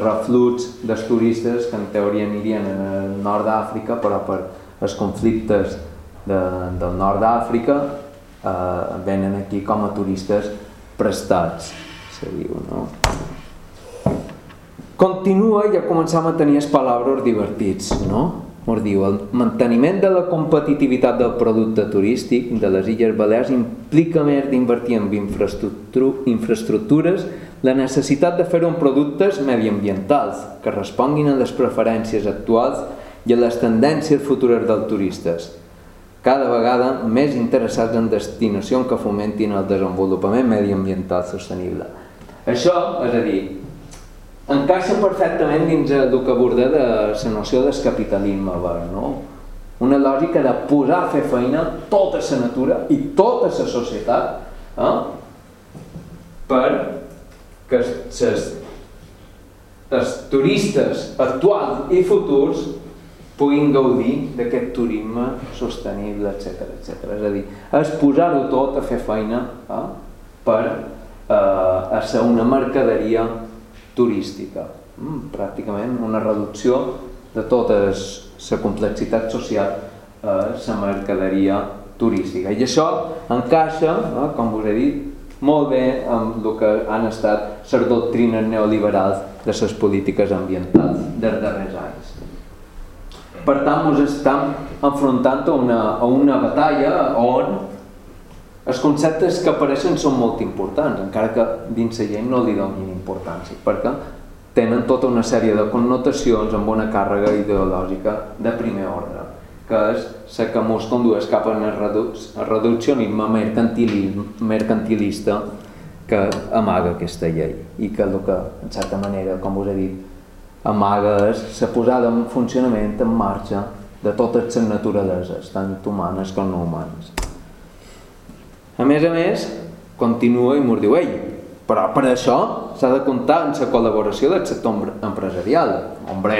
refluts dels turistes que en teoria anirien al nord d'Àfrica, però per els conflictes de, del nord d'Àfrica eh, venen aquí com a turistes prestats, se diu, no? Continua i ja començam a tenir els palabros divertits, no? Mos diu, el manteniment de la competitivitat del producte turístic de les Illes Balears implica més d'invertir en infraestructures la necessitat de fer-ho en productes mediambientals que responguin a les preferències actuals i a les tendències futures dels turistes, cada vegada més interessats en destinacions que fomentin el desenvolupament mediambiental sostenible. Això, és a dir, encaixa perfectament dins el que aborda de la noció del capitalisme verd, no? Una lògica de posar a fer feina tota la natura i tota la societat eh? per que els turistes actuals i futurs puguin gaudir d'aquest turisme sostenible, etc etc. És a dir, és posar-ho tot a fer feina eh? per eh, a ser una mercaderia turística. Mm, pràcticament una reducció de tota la complexitat social a la mercaderia turística. I això encaixa, no, com us he dit, molt bé amb el que han estat les doctrines neoliberals de les polítiques ambientals dels darrers anys. Per tant, ens estem enfrontant a una, a una batalla on els conceptes que apareixen són molt importants, encara que dins la gent no li donin importància, perquè tenen tota una sèrie de connotacions amb una càrrega ideològica de primer ordre, que és la que ens condueix cap a un reduccionisme mercantilista que amaga aquesta llei i que el que, en certa manera, com us he dit, amaga és la posada en funcionament, en marxa, de totes les naturaleses, tant humanes com no humanes. A més a més, continua i m'ho diu ell, però per això s'ha de comptar amb la col·laboració del sector empresarial. Hombre,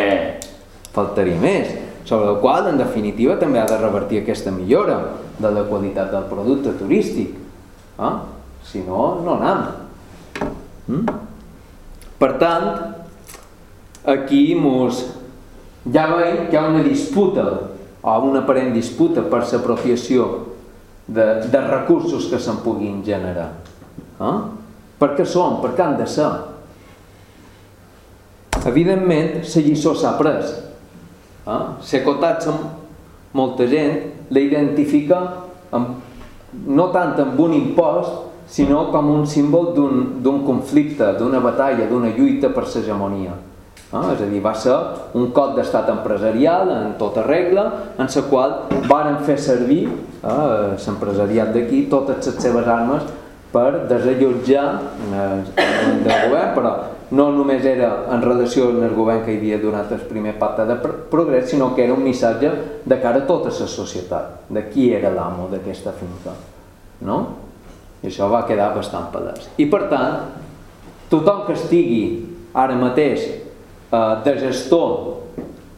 faltaria més, sobre el qual, en definitiva, també ha de revertir aquesta millora de la qualitat del producte turístic. Eh? Si no, no anem. Mm? Per tant, aquí mos... ja veiem que hi ha una disputa, o una aparent disputa per l'apropiació de, de recursos que se'n puguin generar. Eh? Per què són? Per què han de ser? Evidentment, la lliçó s'ha pres. Eh? S'ha cotat amb molta gent, la identifica amb, no tant amb un impost, sinó com un símbol d'un conflicte, d'una batalla, d'una lluita per l'hegemonia. Eh? És a dir, va ser un cop d'estat empresarial en tota regla, en la qual varen fer servir eh, l'empresariat d'aquí totes les seves armes per desallotjar eh, el govern, però no només era en relació amb el govern que hi havia donat el primer pacte de progrés, sinó que era un missatge de cara a tota la societat, de qui era l'amo d'aquesta finca. No? I això va quedar bastant palès. I per tant, tothom que estigui ara mateix eh, de gestor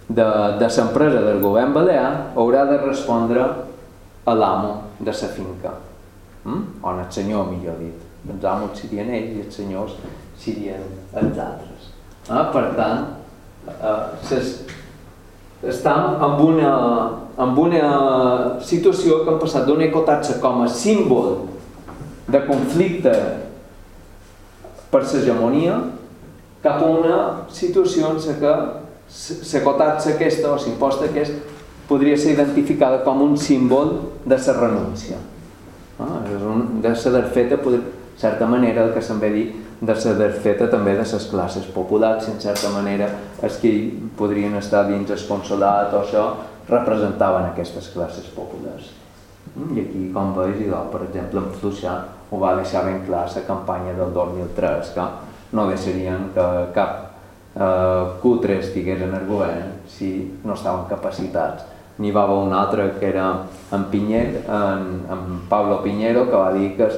de, de l'empresa del govern balear haurà de respondre a l'amo de la finca. Mm? O el senyor, millor dit. Els amos serien ells i els senyors serien els altres. Ah, per tant, eh, estem en una, en una situació que han passat d'una ecotatxa com a símbol de conflicte per l'hegemonia cap a una situació en què l'ecotatxa aquesta o l'impost aquest podria ser identificada com un símbol de la renúncia. Ah, és un, de ser feta, de certa manera, el que se'n ve dir, de ser feta també de les classes populars, en certa manera, els que podrien estar dins el consolat o això, representaven aquestes classes populars. Mm, I aquí, com veus, idò, per exemple, en Fluixà ho va deixar ben clar la campanya del 2003, que no deixarien que cap eh, cutre estigués en el govern si no estaven capacitats n'hi va haver un altre que era en, Pinyer, en, en Pablo Piñero que va dir que el,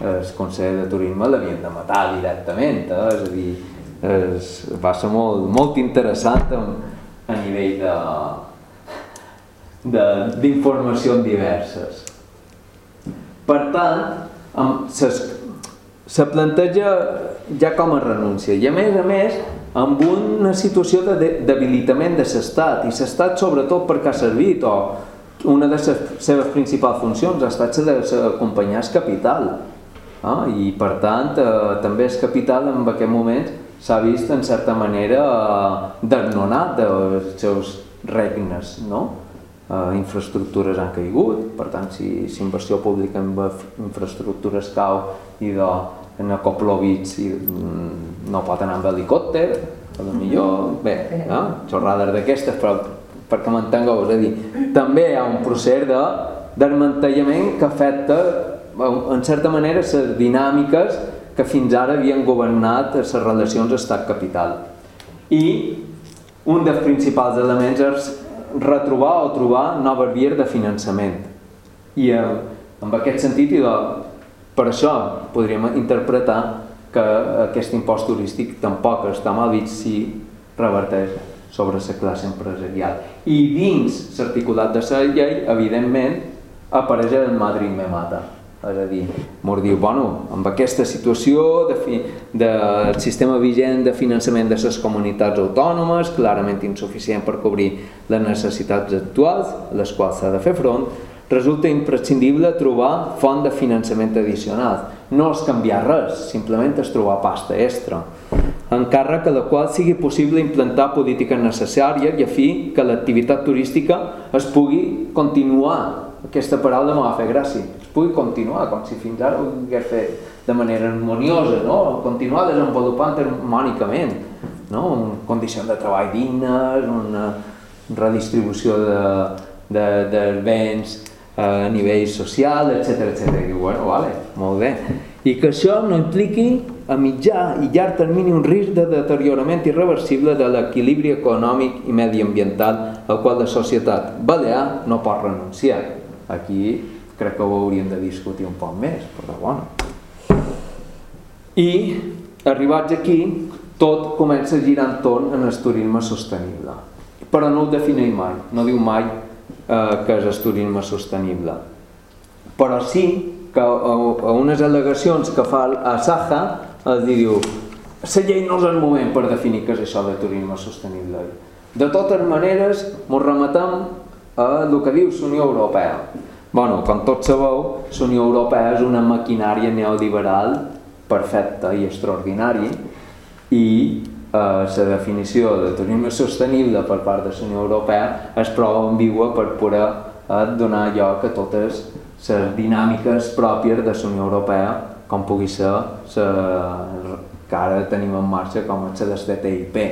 el Consell de Turisme l'havien de matar directament, eh? és a dir, es, va ser molt, molt interessant a, nivell de d'informacions diverses. Per tant, ses, se planteja ja com a renúncia i a més a més amb una situació de debilitament de l'estat i l'estat sobretot perquè ha servit o una de les seves principals funcions ha estat la d'acompanyar el capital ah, i per tant eh, també el capital en aquest moment s'ha vist en certa manera eh, desnonat dels seus regnes no? eh, infraestructures han caigut per tant si, si inversió pública en infraestructures cau i de en Akoplovich i mm, no pot anar amb helicòpter, a lo millor, bé, no? xorrades d'aquestes, però perquè m'entengueu, és a dir, també hi ha un procés de desmantellament que afecta en certa manera les dinàmiques que fins ara havien governat les relacions estat-capital. I un dels principals elements és retrobar o trobar noves vies de finançament. I eh, en aquest sentit, i de, per això podríem interpretar que aquest impost turístic tampoc està mal vist si reverteix sobre la classe empresarial. I dins l'articulat de la llei, evidentment, apareix el Madrid me mata. És a dir, mos diu, bueno, amb aquesta situació de fi, del sistema vigent de finançament de les comunitats autònomes, clarament insuficient per cobrir les necessitats actuals, les quals s'ha de fer front, resulta imprescindible trobar font de finançament addicional. No és canviar res, simplement és trobar pasta extra. encara que la qual sigui possible implantar polítiques necessàries i a fi que l'activitat turística es pugui continuar. Aquesta paraula m'ha fet gràcia. Es pugui continuar, com si fins ara ho hagués fet de manera harmoniosa, no? continuar desenvolupant harmònicament, no? en condicions de treball dignes, una redistribució de, de, de béns a nivell social, etc etc. I bueno, vale, molt bé. I que això no impliqui a mitjà i llarg termini un risc de deteriorament irreversible de l'equilibri econòmic i mediambiental al qual la societat balear no pot renunciar. Aquí crec que ho hauríem de discutir un poc més, però bueno. I arribats aquí, tot comença a girar entorn en el turisme sostenible. Però no ho defineix mai, no diu mai eh, que és el turisme sostenible. Però sí que a, a unes al·legacions que fa a Saja es diu la llei no és el moment per definir què és això de turisme sostenible. De totes maneres, ens remetem a el que diu la Unió Europea. Bueno, com tots sabeu, la Unió Europea és una maquinària neoliberal perfecta i extraordinària i la definició de turisme sostenible per part de la Unió Europea es prova ambigua per poder eh, donar lloc a totes les dinàmiques pròpies de la Unió Europea com pugui ser la que ara tenim en marxa com és la TTIP eh?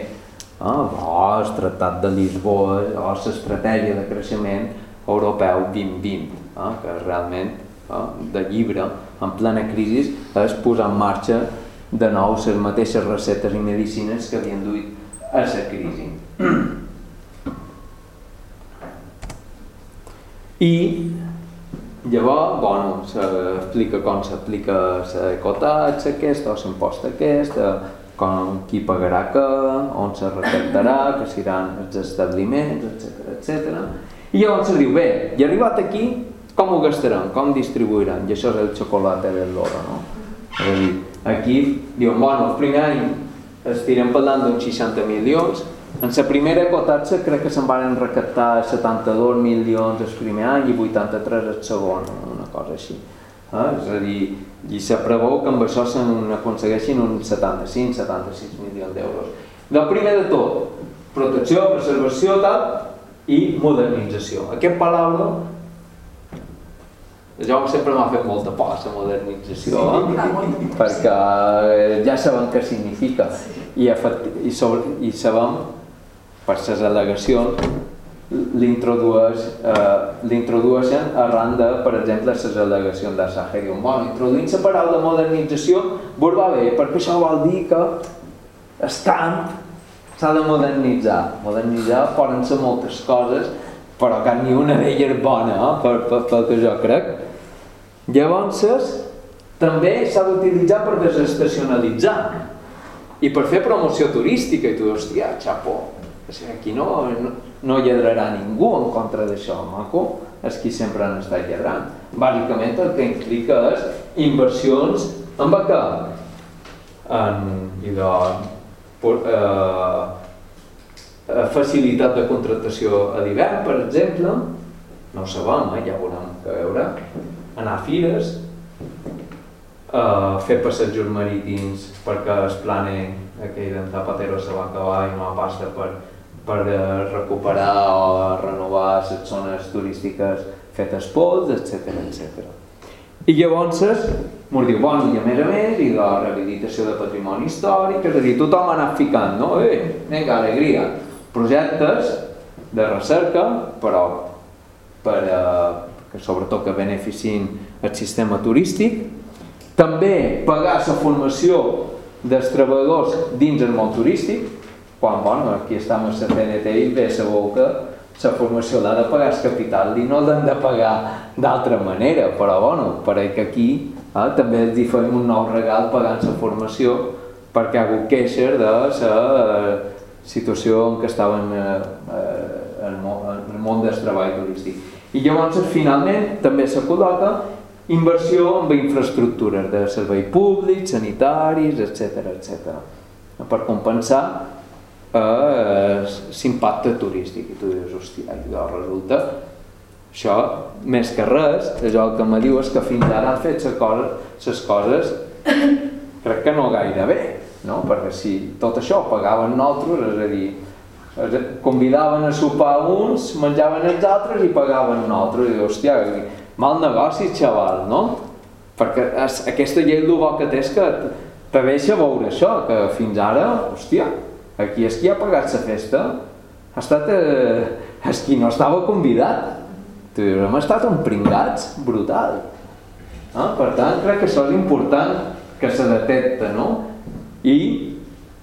o el Tractat de Lisboa o l'estratègia de creixement europeu 2020 eh? que realment eh? de llibre en plena crisi és posar en marxa de nou les mateixes receptes i medicines que havien duit a la crisi. I llavors, bueno, s'explica com s'aplica l'ecotatxa aquesta o l'impost aquest, com, qui pagarà què, on se recaptarà, que seran els establiments, etc etc. I llavors se diu, bé, i arribat aquí, com ho gastarem, com distribuiran? I això és el xocolata del loro, no? És a dir, aquí diuen, bueno, el primer any estirem parlant d'uns 60 milions, en la primera cotatxa crec que se'n van recaptar 72 milions el primer any i 83 el segon, una cosa així. Eh? És a dir, i se preveu que amb això se n'aconsegueixin uns 75-76 milions d'euros. Del primer de tot, protecció, preservació, tal, i modernització. Aquest paraula jo sempre m'ha fet molta por la modernització, eh? perquè ja sabem què significa i, i, sobre, i sabem per les al·legacions l'introdueixen eh, arran de, per exemple, les al·legacions de Saharium. Bueno, introduint la paraula modernització vos va bé, perquè això vol dir que el camp s'ha de modernitzar. Modernitzar poden ser moltes coses, però que ni una d'elles bona, eh? per, per, pel que jo crec. Llavors, també s'ha d'utilitzar per desestacionalitzar i per fer promoció turística. I tu, hòstia, xapó, o sigui, aquí no, no, no lledrarà ningú en contra d'això, maco, és qui sempre han estat lledrant. Bàsicament el que implica és inversions en què? En, idò, por, eh, facilitat de contractació a l'hivern, per exemple, no ho sabem, eh, ja veurem que veure, anar a fires, eh, fer passejos marítims perquè es plane aquell d'en Zapatero se va acabar i no ha pasta per, per recuperar o renovar les zones turístiques fetes pols, etc etc. I llavors ens diu, bueno, i a més a més, i la rehabilitació de patrimoni històric, és a dir, tothom ha anat ficant, no? Eh, vinga, alegria. Projectes de recerca, però per, eh, que sobretot que beneficin el sistema turístic, també pagar la formació dels treballadors dins el món turístic, quan, bueno, aquí estem a la CNT i bé sabeu que la formació l'ha de pagar el capital i no l'han de pagar d'altra manera, però bueno, per que aquí eh, també els fem un nou regal pagant la formació perquè ha hagut queixes de la eh, situació en què estaven eh, eh, el, el món del treball turístic. I llavors, finalment, també se col·loca inversió en infraestructures de servei públic, sanitaris, etc etc. per compensar eh, l'impacte turístic. I tu dius, hòstia, allò resulta això, més que res, allò que me diu és que fins ara han fet les coses, coses crec que no gaire bé, no? perquè si tot això ho pagaven nosaltres, és a dir, convidaven a sopar uns, menjaven els altres i pagaven nosaltres. I diu, hòstia, mal negoci, xaval, no? Perquè es, aquesta llei el bo que té és que te deixa veure això, que fins ara, hòstia, aquí és qui ha pagat la festa, ha estat eh, és qui no estava convidat. Tu dius, hem estat un pringats brutal. Ah, per tant, crec que això és important que se detecta, no? I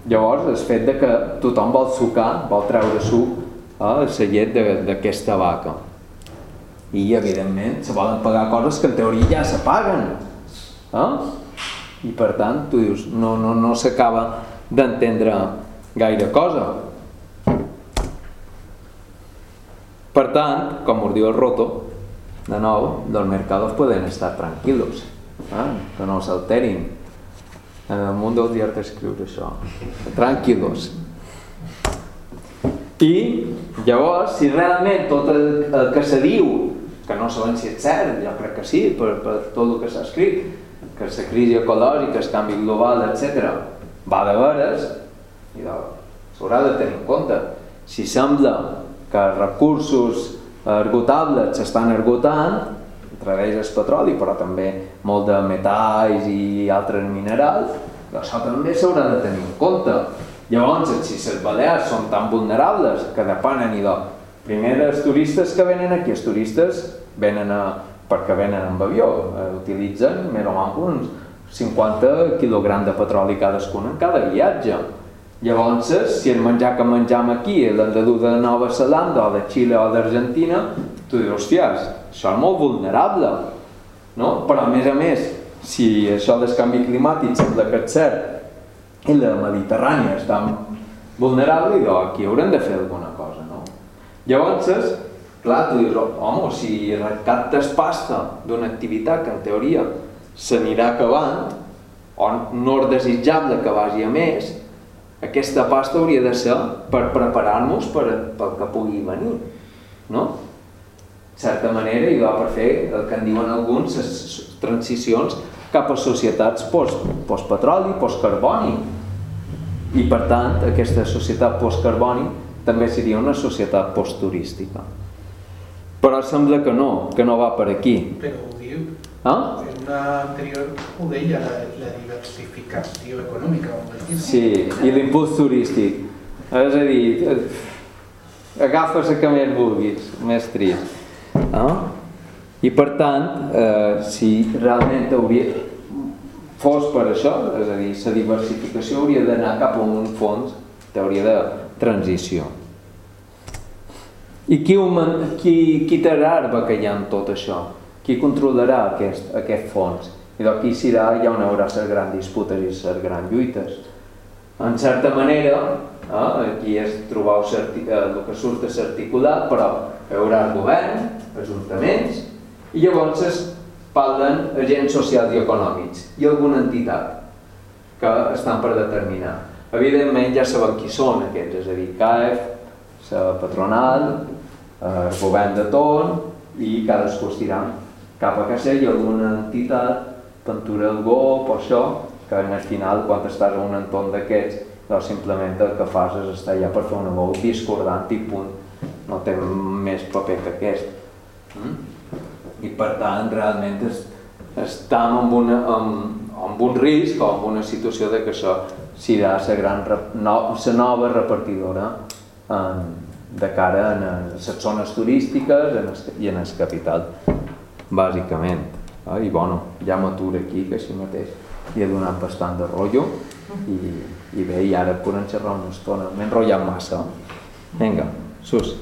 llavors el fet de que tothom vol sucar, vol treure suc a la llet de- d'aquesta vaca. I, evidentment, se volen pagar coses que en teoria ja se paguen. Eh? I, per tant, tu dius, no, no, no s'acaba d'entendre gaire cosa. Per tant, com us diu el Roto, de nou, los mercados pueden estar tranquilos, eh? que no s'alterin. En el món del diari escriure això. Tranquilos. I llavors, si realment tot el, el que se diu, que no sabem si és cert, jo crec que sí, per, per tot el que s'ha escrit, que la crisi ecològica, el canvi global, etc., va de veres, i s'haurà de tenir en compte. Si sembla que els recursos esgotables s'estan esgotant, a través del petroli, però també molt de metalls i altres minerals, això també s'haurà de tenir en compte. Llavors, si les Balears són tan vulnerables que depenen i de primer els turistes que venen aquí, els turistes venen a, perquè venen amb avió, eh, utilitzen més o menys uns 50 kg de petroli cadascun en cada viatge. Llavors, si el menjar que menjam aquí l'hem de dur de Nova Zelanda o de Xile o d'Argentina, tu dius, hòsties, això és molt vulnerable. No? Però a més a més, si això del canvi climàtic sembla que és cert i la Mediterrània tan vulnerable, i aquí haurem de fer alguna cosa, no? Llavors, clar, tu dius, home, si recaptes pasta d'una activitat que en teoria s'anirà acabant, o no és desitjable que vagi a més, aquesta pasta hauria de ser per preparar-nos per, pel que pugui venir, no? Certa manera i va per fer el que en diuen alguns transicions cap a societats post, postpetroli, postcarboni i per tant aquesta societat postcarboni també seria una societat postturística però sembla que no, que no va per aquí Però ho diu, ah? en una anterior ho deia, la, la diversificació econòmica. o? Sí, i l'impuls turístic és a dir eh, agafa la que més vulguis més trist Ah? I per tant, eh, si realment hauria, fos per això, és a dir, la diversificació hauria d'anar cap a un fons, teoria de transició. I qui, ho man- qui, qui hi ha en tot això? Qui controlarà aquest, aquest fons? I d'aquí serà ja on haurà les grans disputes i les grans lluites. En certa manera, eh, aquí és trobar el, eh, el que surt és articulat, però hi haurà el govern, ajuntaments, i llavors es parlen agents socials i econòmics i alguna entitat que estan per determinar. Evidentment ja sabem qui són aquests, és a dir, CAEF, la patronal, eh, el govern de torn i cadascú es tirà cap a casa i alguna entitat, Pentura del GOP o això, que el final quan estàs en un entorn d'aquests doncs simplement el que fas és estar allà per fer una veu discordant i punt, no té més paper que aquest. Mm? I per tant realment es, estem en, una, en, en un risc o en una situació de que això serà la gran no, la nova repartidora en, de cara a les zones turístiques en el, i en el capital, bàsicament. Ah, I bueno, ja m'aturo aquí, que així mateix li he donat bastant de rotllo i, i bé, i ara podem xerrar una estona. M'he enrotllat massa. Vinga, sus.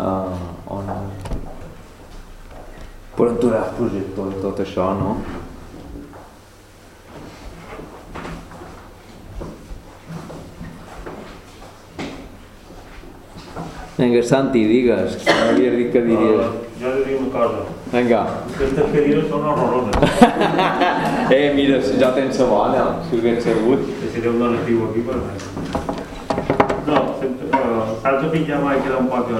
Uh, on... El projector i tot això, no? Vinga, Santi, digues, que havies dit que diries. jo he de dir una cosa. Vinga. Aquestes cadires són horroroses. Eh, mira, si ja tens la bona, si ho hagués sabut. Deixaré un donatiu aquí per res. No, sempre, uh, saps a mi ja m'ha quedat un poc...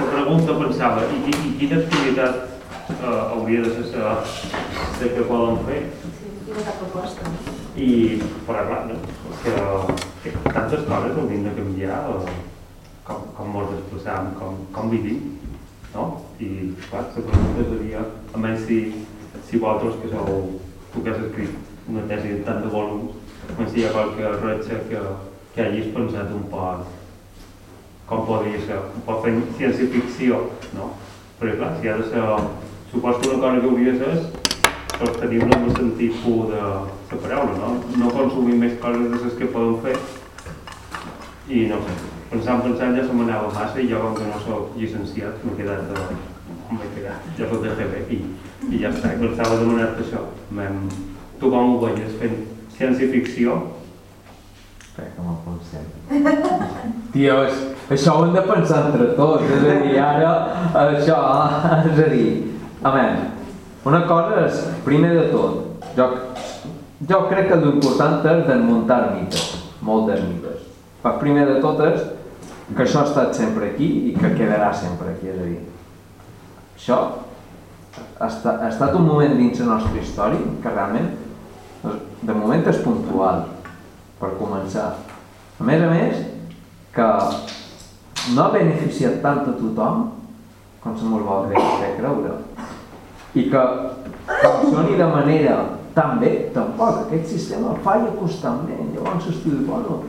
La pregunta pensava, i, qui- i quina activitat uh, hauria de ser la, de que poden fer? I, però clar, no? que, que tantes coses haurien de canviar, o com, com ens desplaçam, com, com vivim, no? I, clar, la pregunta seria, almenys si, si vosaltres que sou, tu que has escrit una tesi de tant de volums, almenys si hi ha qualque retxa que, que hagis pensat un poc com podria ser, un poc fent ciència-ficció, no? Perquè clar, si ha de ser, supos que una cosa que hauria de ser sostenir-ne en el sentit pur de la paraula, no? No consumir més coses de les que podem fer. I no sé, pensant, pensant ja se m'anava massa i jo com que no soc llicenciat m'he quedat de... m'he quedat, ja soc de GB i, i ja està, i pensava demanar-te això. Mem, tu com ho veies fent ciència-ficció? Espera, que m'apuntem. Tios, això ho hem de pensar entre tots, és a dir, ara, això, és a dir, a veure, una cosa és, primer de tot, jo, jo crec que l'important és desmuntar mites, moltes mites. Però primer de tot és que això ha estat sempre aquí i que quedarà sempre aquí, és a dir, això ha ha estat un moment dins la nostra història que realment, de moment és puntual, per començar. A més a més, que no ha beneficiat tant a tothom com se mos vol fer creure. I que funcioni de manera tan bé, tampoc, aquest sistema falla constantment. Llavors es diu, bueno,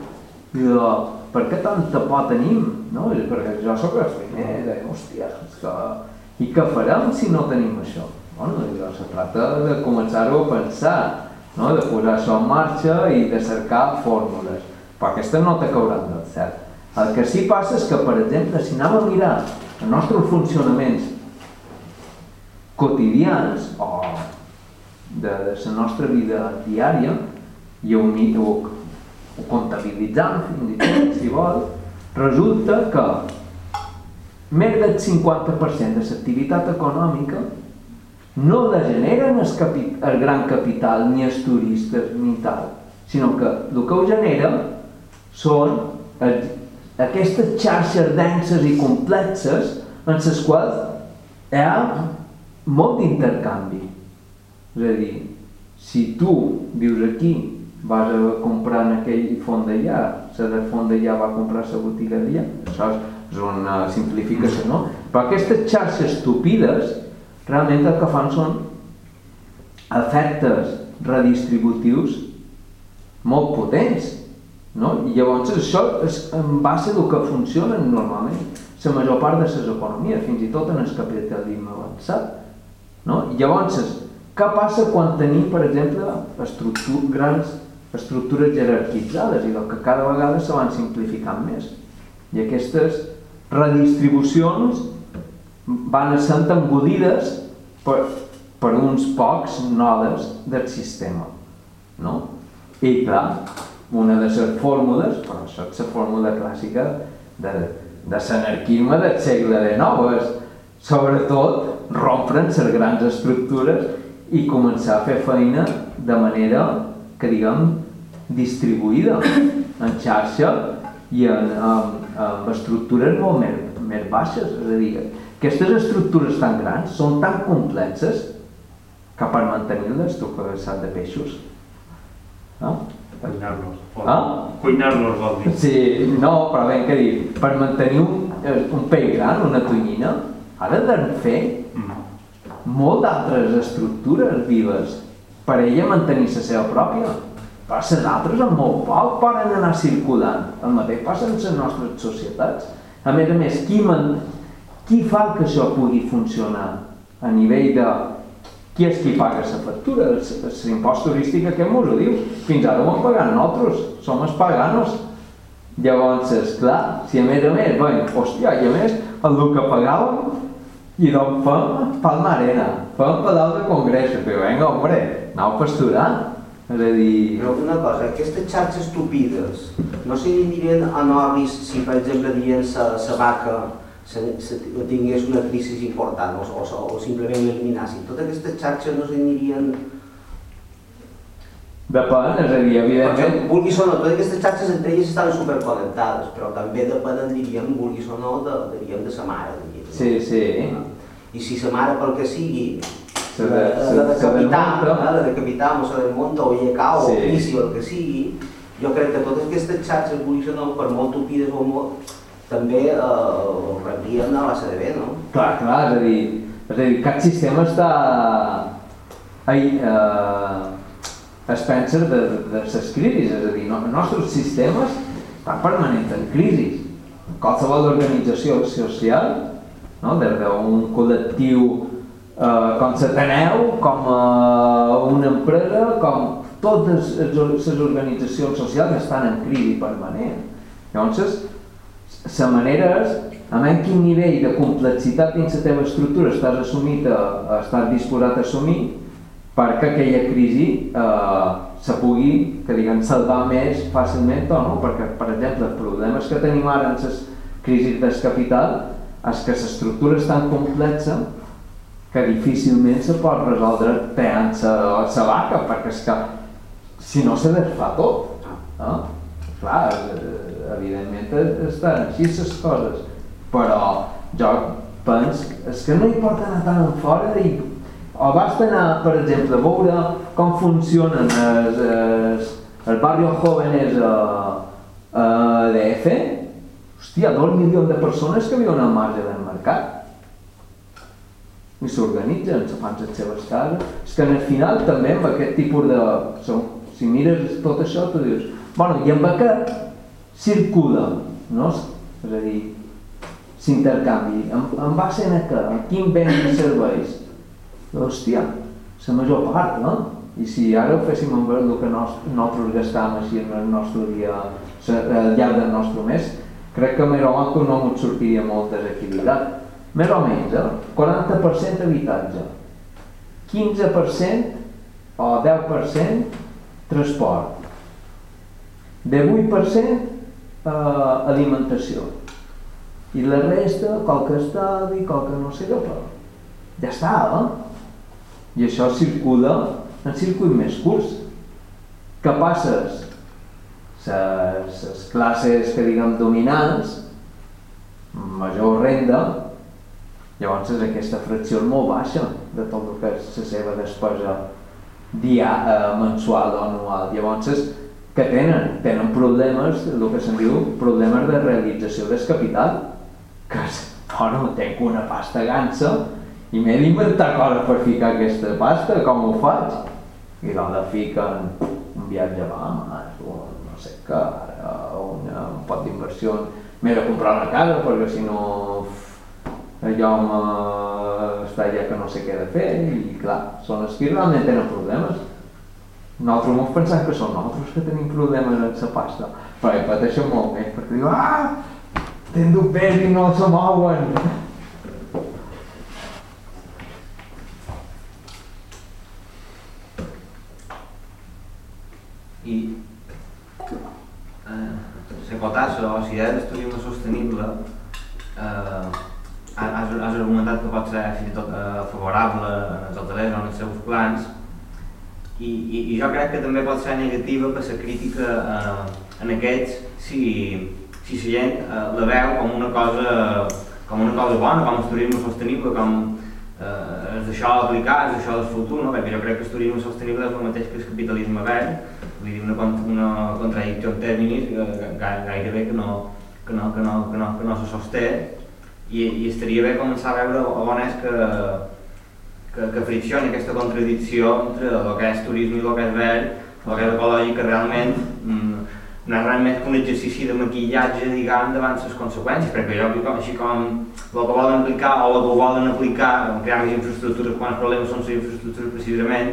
i de, per què tanta por tenim? No? I perquè jo sóc el primer, de, hòstia, que... i què farem si no tenim això? Bueno, i doncs se tracta de començar-ho a pensar, no? de posar això en marxa i de cercar fórmules. Però aquestes no te cauran del cel. El que sí passa és que, per exemple, si anem a mirar els nostres funcionaments quotidians o de, la nostra vida diària i ho, ho, ho comptabilitzant fins i tot, si vol, resulta que més del 50% de l'activitat econòmica no la generen el, capi, el gran capital, ni els turistes, ni tal, sinó que el que ho genera són els, aquestes xarxes denses i complexes en les quals hi ha molt d'intercanvi. És a dir, si tu vius aquí, vas a comprar en aquell font d'allà, la de font d'allà va comprar la botiga d'allà, això és, una simplificació, no? Però aquestes xarxes estupides realment el que fan són efectes redistributius molt potents, no? I llavors això és en base del que funciona normalment la major part de les economies, fins i tot en el capitalisme avançat. No? I llavors, què passa quan tenim, per exemple, estructu grans estructures jerarquitzades i que cada vegada se van simplificant més? I aquestes redistribucions van essent engodides per, per uns pocs nodes del sistema. No? I clar, una de les fórmules, però això és la fórmula clàssica de, de l'anarquisme del segle XIX, és sobretot rompre les grans estructures i començar a fer feina de manera que diguem distribuïda en xarxa i en, en, en estructures molt més, més baixes. És a dir, aquestes estructures tan grans són tan complexes que per mantenir-les tu que de peixos. No? Cuinar-los. Ah? Cuinar-los vol dir. Sí, no, però ben que dir, per mantenir un, eh, un peix gran, una tonyina, ha de fer Mm. molt d'altres estructures vives per ella mantenir la seva pròpia. Però les altres amb molt poc poden anar circulant. El mateix passa en les nostres societats. A més a més, qui, man... qui fa que això pugui funcionar a nivell de qui és qui paga la factura? L'impost turístic aquest mos ho diu. Fins ara ho hem pagat nosaltres, som els paganos. Llavors, esclar, si a més a més, bueno, hòstia, i a més, el que pagàvem i doncs fem Palma Arena, fem Palau de Congreso, però vinga, hombre, anau a pasturar. És a dir... Però una cosa, aquestes xarxes estupides no se dirien a Norris si, per exemple, dirien sa, sa vaca, se, se tingués una crisi important o, o, o simplement l'eliminassin. Totes aquestes xarxes no s'anirien... Depèn, és a dir, evidentment... Vulguis o no, totes aquestes xarxes entre elles estaven superconnectades, però també depenen, diríem, vulguis o no, de, diríem, de sa mare. Diríem. Sí, sí. I si sa mare, pel que sigui, Se la, de- se- la eh, la de capital, o la desmunta, o lleca, o Sí. o el que sigui, jo crec que totes aquestes xarxes, vulguis o no, per molt tupides o molt, també eh, rebrien a la CDB, no? Clar, clar, és a dir, és a dir, cap sistema està... Ai, eh, es pensa de, de, les crisis, és a dir, no, els nostres sistemes estan permanents en crisi. Qualsevol organització social, no? des d'un col·lectiu eh, com l'Ateneu, com eh, una empresa, com totes les organitzacions socials estan en crisi permanent. Llavors, la manera és, en quin nivell de complexitat dins la teva estructura estàs assumit a, a estàs disposat a assumir perquè aquella crisi eh, se pugui, que diguem, salvar més fàcilment o no, perquè, per exemple, els problemes que tenim ara en les crisis del capital és que l'estructura és tan complexa que difícilment se pot resoldre la, la vaca, perquè és que si no se desfà tot. Eh? Clar, eh, evidentment estan així les coses, però jo penso, és que no hi pot anar tan en fora i o basta anar, per exemple, a veure com funcionen els, els, els barrios jóvenes a, a DF, hòstia, dos milions de persones que viuen al marge del mercat. I s'organitzen, se fan les seves cases. És que al final també amb aquest tipus de... Si mires tot això, tu dius, bueno, i amb aquest circula, no? És a dir, s'intercanvi. En, en base a què? En quin béns i serveis? Hòstia, la major part, no? I si ara ho féssim amb el que nos, nosaltres gastàvem així en el nostre dia, al llarg del nostre mes, crec que més o menys no ens sortiria molt desequilibrat. Més o menys, eh? 40% habitatge, 15% o 10% transport, de 8% eh, alimentació, i la resta, qualque estadi, qualque no sé què, però ja està, eh? I això circula en circuits més curts. Què passes? Les classes que diguem dominants, major renda, llavors és aquesta fracció molt baixa de tot el que és la seva despesa dia, eh, mensual o anual. Llavors, és que tenen? Tenen problemes, el que se'n diu, problemes de realització del capital, que és, bueno, tenc una pasta gansa i m'he d'inventar coses per ficar aquesta pasta, com ho faig? I la fiquen un viatge a Bahamas, o no sé què, un pot d'inversió, m'he de comprar una casa perquè si no allò està ja que no sé què de fer i clar, són els que realment tenen problemes. Nosaltres ens pensem que són nosaltres que tenim problemes amb la pasta, però hi pateixen molt més perquè diu, ah, tenen dubtes i no se mouen. I eh, se potassa, o si és turisme sostenible, eh, has, has argumentat que pot ser fins i tot eh, favorable en els hotelers o en els seus plans, i, i, i jo crec que també pot ser negativa per la crítica eh, en aquests si, si la gent eh, la veu com una cosa com una cosa bona, com el turisme sostenible, com eh, és d'això aplicar, és d'això del futur, no? perquè jo crec que el turisme sostenible és el mateix que el capitalisme verd, vull dir, una, una contradicció en termes eh, ga- gairebé que no, que no, que no, que no, que no se sosté i, i estaria bé començar a veure on és que, que, que fricciona aquesta contradicció entre el que és turisme i el que és verd, el que és ecològic, que realment mm, no és res més que un exercici de maquillatge, diguem, davant les conseqüències, perquè jo, com, així com el que volen aplicar o el que volen aplicar, crear més infraestructures quan els problemes són les infraestructures precisament,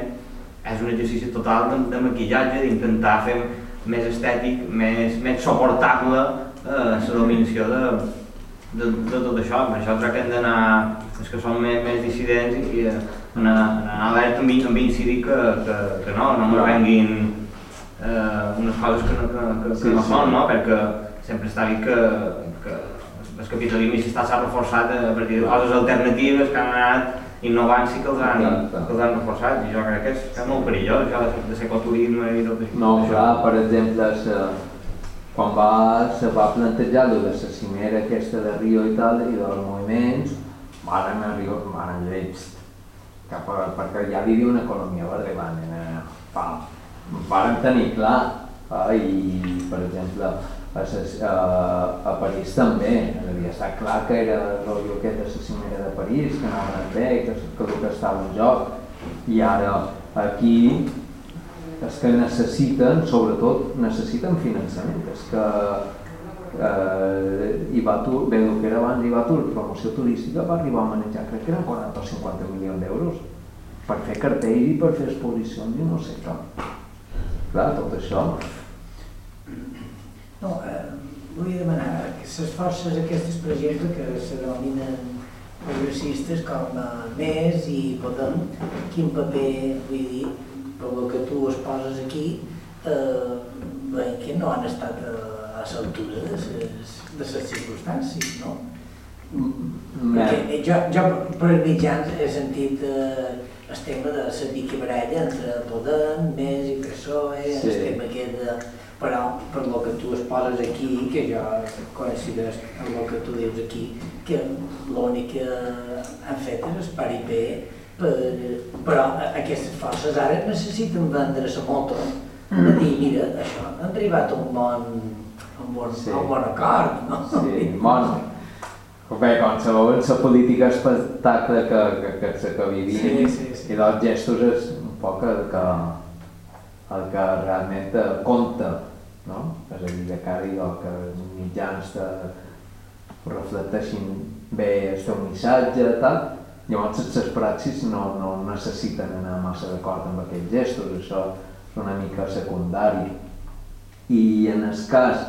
és un exercici total de, de maquillatge, d'intentar fer més estètic, més, més suportable eh, la dominació de, de, de tot això. Per això crec que hem d'anar, els que són més, més dissidents, i anar, anar alerta amb, amb incidir que, que, que no, no me venguin eh, unes coses que no, que, que, que Sí, no sí. són, no? perquè sempre està dit que, que el capitalisme s'ha reforçat a partir de coses alternatives que han anat innovant sí que els han, Exacte. que els han reforçat i jo crec que és, que és molt perillós això de, de l'ecoturisme i tot això. No, clar, per exemple, quan va, se va plantejar de la cimera aquesta de Rio i tal, i dels moviments, varen arribar, varen llets, cap a, perquè ja diu una economia verde, van, eh, fa, varen tenir clar, eh, i per exemple, a, ses, a, a París també, a dir, està clar que era el rotllo aquest de la cimera de París, que anaven bé, que, que el que estava en joc, i ara aquí és que necessiten, sobretot, necessiten finançament, és que eh, Ibatur, bé, el que era abans Ibatur, promoció turística, va arribar a manejar, crec que eren 40 o 50 milions d'euros, per fer cartells i per fer exposicions i no sé què. Clar, tot això, No, eh, volia demanar que les forces aquestes, exemple, que se denominen progressistes com eh, MES i Podem, quin paper, vull dir, per lo que tu es poses aquí, eh, veiem que no han estat a, a l'altura de les circumstàncies, no? Perquè jo, jo per mitjans he sentit eh, el tema de la picabaralla entre Podem, MES i PSOE, Sí. el tema aquest de però per lo que tu es poses aquí, que jo coincideix amb el que tu dius aquí, que l'únic que han fet és esperar bé, per, però aquestes forces ara necessiten vendre la moto de dir, mira, això, han arribat a un bon, un bon, Sí. un bon acord, no? Sí, bueno. Bé, com sabeu, la política espectacle que, que, que, que, que vivim Sí, sí, sí. i dels gestos és un poc el que, el que realment eh, compta, no? És a dir, de cara i del que els mitjans te reflecteixin bé el teu missatge tal, llavors les praxis no, no necessiten anar massa d'acord amb aquests gestos, això és una mica secundari. I en el cas,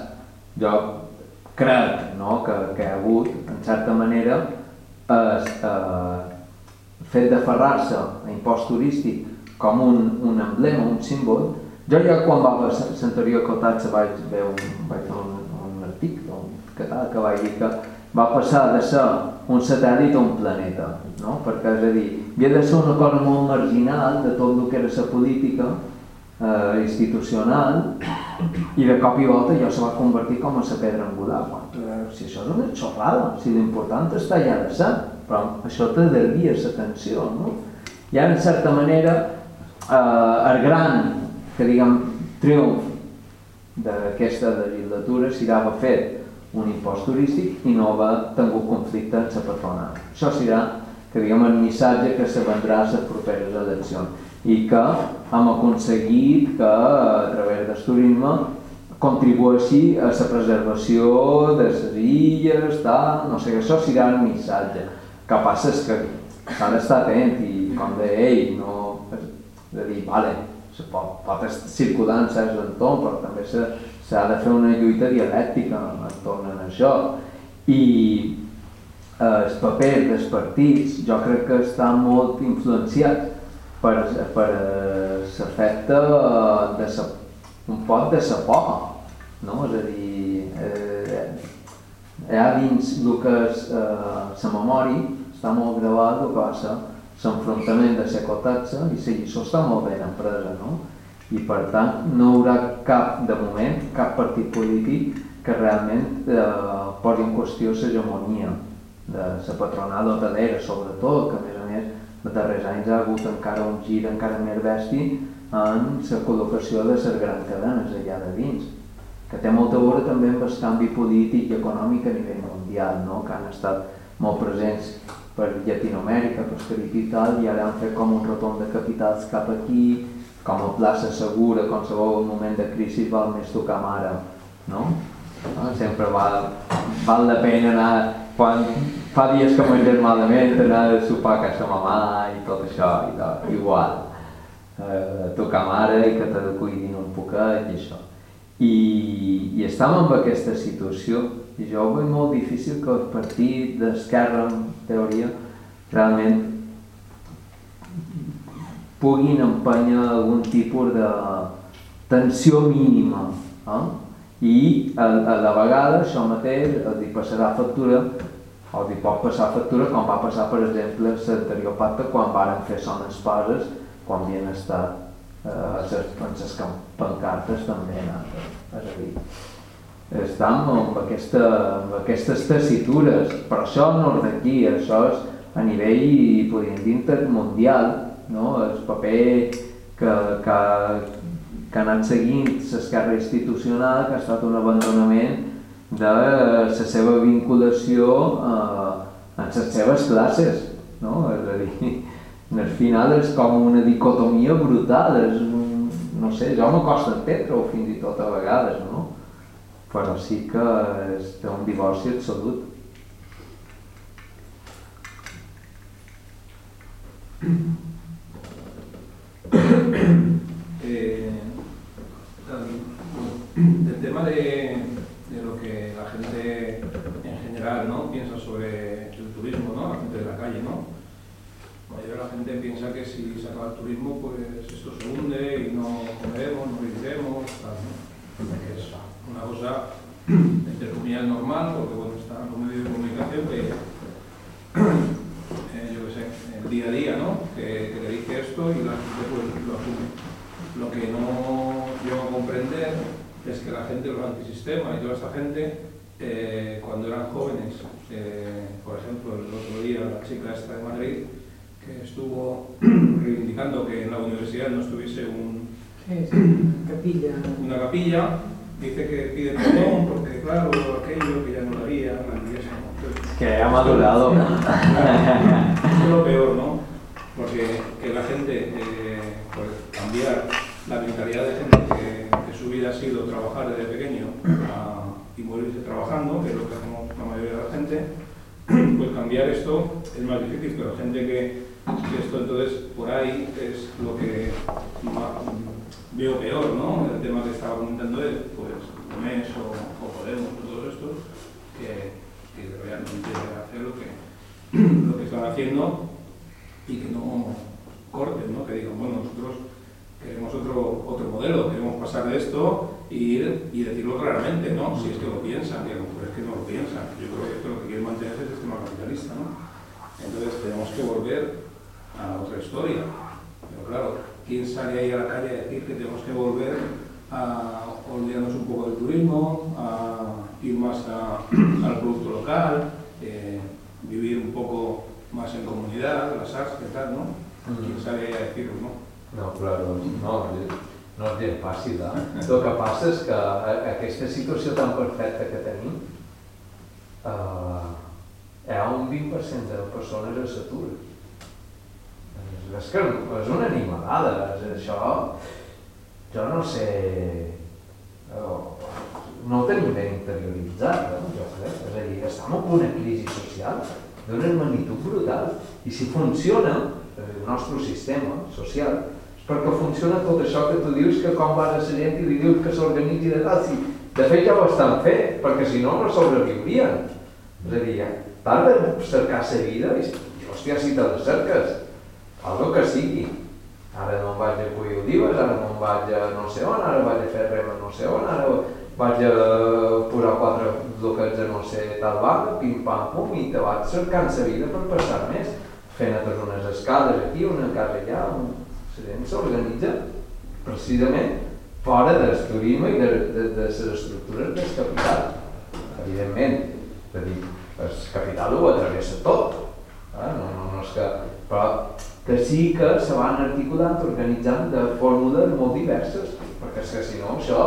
jo crec no, que, que ha hagut, en certa manera, és, eh, el fet d'aferrar-se a impost turístic com un, un emblema, un símbol, jo ja quan va a l'anterior cotatge vaig, veure un, vaig un, un article, català que vaig dir que va passar de ser un satèl·lit a un planeta, no? perquè és a dir, havia de ser una cosa molt marginal de tot el que era la política eh, institucional i de cop i volta ja se va convertir com a la pedra angular. Quan, eh, si això és una xorrada, si l'important està allà de ser, però això te desvia l'atenció, no? I ara, en certa manera, eh, el gran, que diguem, triomf d'aquesta legislatura serà haver fet un impost turístic i no haver tingut conflicte amb la patronal. Això serà, que diguem, el missatge que se vendrà a les properes eleccions i que hem aconseguit que a través del turisme contribueixi a la preservació de les illes, tal, no sé, això serà el missatge. Que passa és que s'ha d'estar atent i, com deia ell, no, a dir, vale, se pot, pot circular en certs entorns, però també se, s'ha de fer una lluita dialèctica entorn a això. I eh, el paper dels partits jo crec que està molt influenciat per, per eh, l'efecte de sa, un poc de la por, no? És a dir, eh, ha dins el que és eh, memòria, està molt gravat el que va ser l'enfrontament de la cotatxa i la lliçó està molt ben empresa, no? I per tant no haurà cap, de moment, cap partit polític que realment eh, posi en qüestió l'hegemonia de la patronal hotelera, sobretot, que a més a més els darrers anys ha hagut encara un gir encara més bèstia en la col·locació de les grans cadenes allà de dins, que té molta a veure també amb el canvi polític i econòmic a nivell mundial, no? que han estat molt presents per Llatinoamèrica, per Carib i tal, i ara han fet com un retorn de capitals cap aquí, com a plaça segura, qualsevol moment de crisi val més tocar mare, no? no? Sempre val, val la pena anar, quan fa dies que mengem malament, anar a sopar a casa mamà i tot això, i tot, igual. Eh, tocar mare i que te cuidin un poquet i això. I, i estàvem en aquesta situació i jo ho veig molt difícil que el partit d'esquerra, en teoria, realment puguin empènyer algun tipus de tensió mínima. Eh? i a, a la vegada això mateix els hi passarà factura o li pot passar factura com va passar per exemple l'anterior pacte quan varen fer sones pares quan havien estat eh, les, en les pancartes també anat, és a dir estem amb, aquesta, amb aquestes tessitures però això no és d'aquí, això és a nivell, podríem dir, intermundial no? el paper que, que, que ha anat seguint l'esquerra institucional que ha estat un abandonament de la seva vinculació eh, en les seves classes. No? És a dir, al final és com una dicotomia brutal, és un, no sé, jo me costa entendre-ho fins i tot a vegades, no? però sí que és un divorci absolut. Eh, el tema de, lo que la gente en general ¿no? piensa sobre el turismo, ¿no? la gente de la calle. ¿no? La mayoría de la gente piensa que si se acaba el turismo, pues esto se hunde y no comeremos, no viviremos, tal, ¿no? Que es una cosa, entre comillas, normal, porque bueno, está los medios de comunicación que, eh, yo qué sé, el día a día, ¿no? Que, que le dice esto y la gente pues lo asume. Lo que no llego a comprender es que la gente, los antisistema y toda esta gente, eh, cuando eran jóvenes, eh, por ejemplo, el otro día la chica esta de Madrid, que estuvo reivindicando que en la universidad no estuviese un, capilla. una capilla, dice que pide perdón porque, claro, aquello que ya no lo había, la iglesia, Que ha madurado. Eso es lo peor, ¿no? Porque que la gente, eh, pues cambiar la mentalidad de gente que, que su vida ha sido trabajar desde pequeño a- y morirse trabajando, que es lo que hacemos la mayoría de la gente, pues cambiar esto es más difícil, pero gente que, que esto entonces por ahí es lo que veo peor, ¿no? El tema que estaba comentando él, pues MES o, o Podemos o todos estos, que, que realmente hacer lo que, lo que están haciendo y que no corten, ¿no? que digan, bueno, nosotros queremos otro, otro modelo, queremos pasar de esto y y decirlo claramente, ¿no? si es que lo piensan, que a lo mejor es que no lo piensan. Yo creo que esto lo que quieren mantener es el sistema capitalista. ¿no? Entonces tenemos que volver a otra historia. Pero claro, ¿quién sale ahí a la calle a decir que tenemos que volver a olvidarnos un poco del turismo, a ir más a- al producto local, eh, vivir un poco más en comunidad, las arts, ¿qué tal, no? ¿Quién sale ahí a decirlo, no? No, claro, no, no és gens fàcil. Eh? El que passa és que aquesta situació tan perfecta que tenim, eh, hi ha un 20% de persones a l'atur. És, és que és una animalada, és això... Jo no sé... eh, No tenim ben interioritzat, no? jo crec. És a dir, estem en una crisi social d'una magnitud brutal. I si funciona el nostre sistema social, és perquè funciona tot això que tu dius que com vas a la gent i li dius que s'organitzi de tal. Si, de fet ja ho estan fent, perquè si no, no sobreviurien. És a dir, t'has de cercar la vida i, hòstia, si te la cerques, algo que sigui. Ara no vaig a Puy Olives, ara no vaig a no sé on, ara vaig a fer rem a no sé on, ara vaig a posar quatre bloquets a no sé tal banda, pim pam pum, i te vaig cercant la vida per passar més, fent unes escales aquí, una casa allà, un... la gent s'organitza precisament fora del turisme i de, de, de les estructures del capital. Evidentment, és a dir, el capital ho atravessa tot, eh? no, no, no és que... però que sí que se van articulant, organitzant de fórmules molt diverses, perquè és que si no això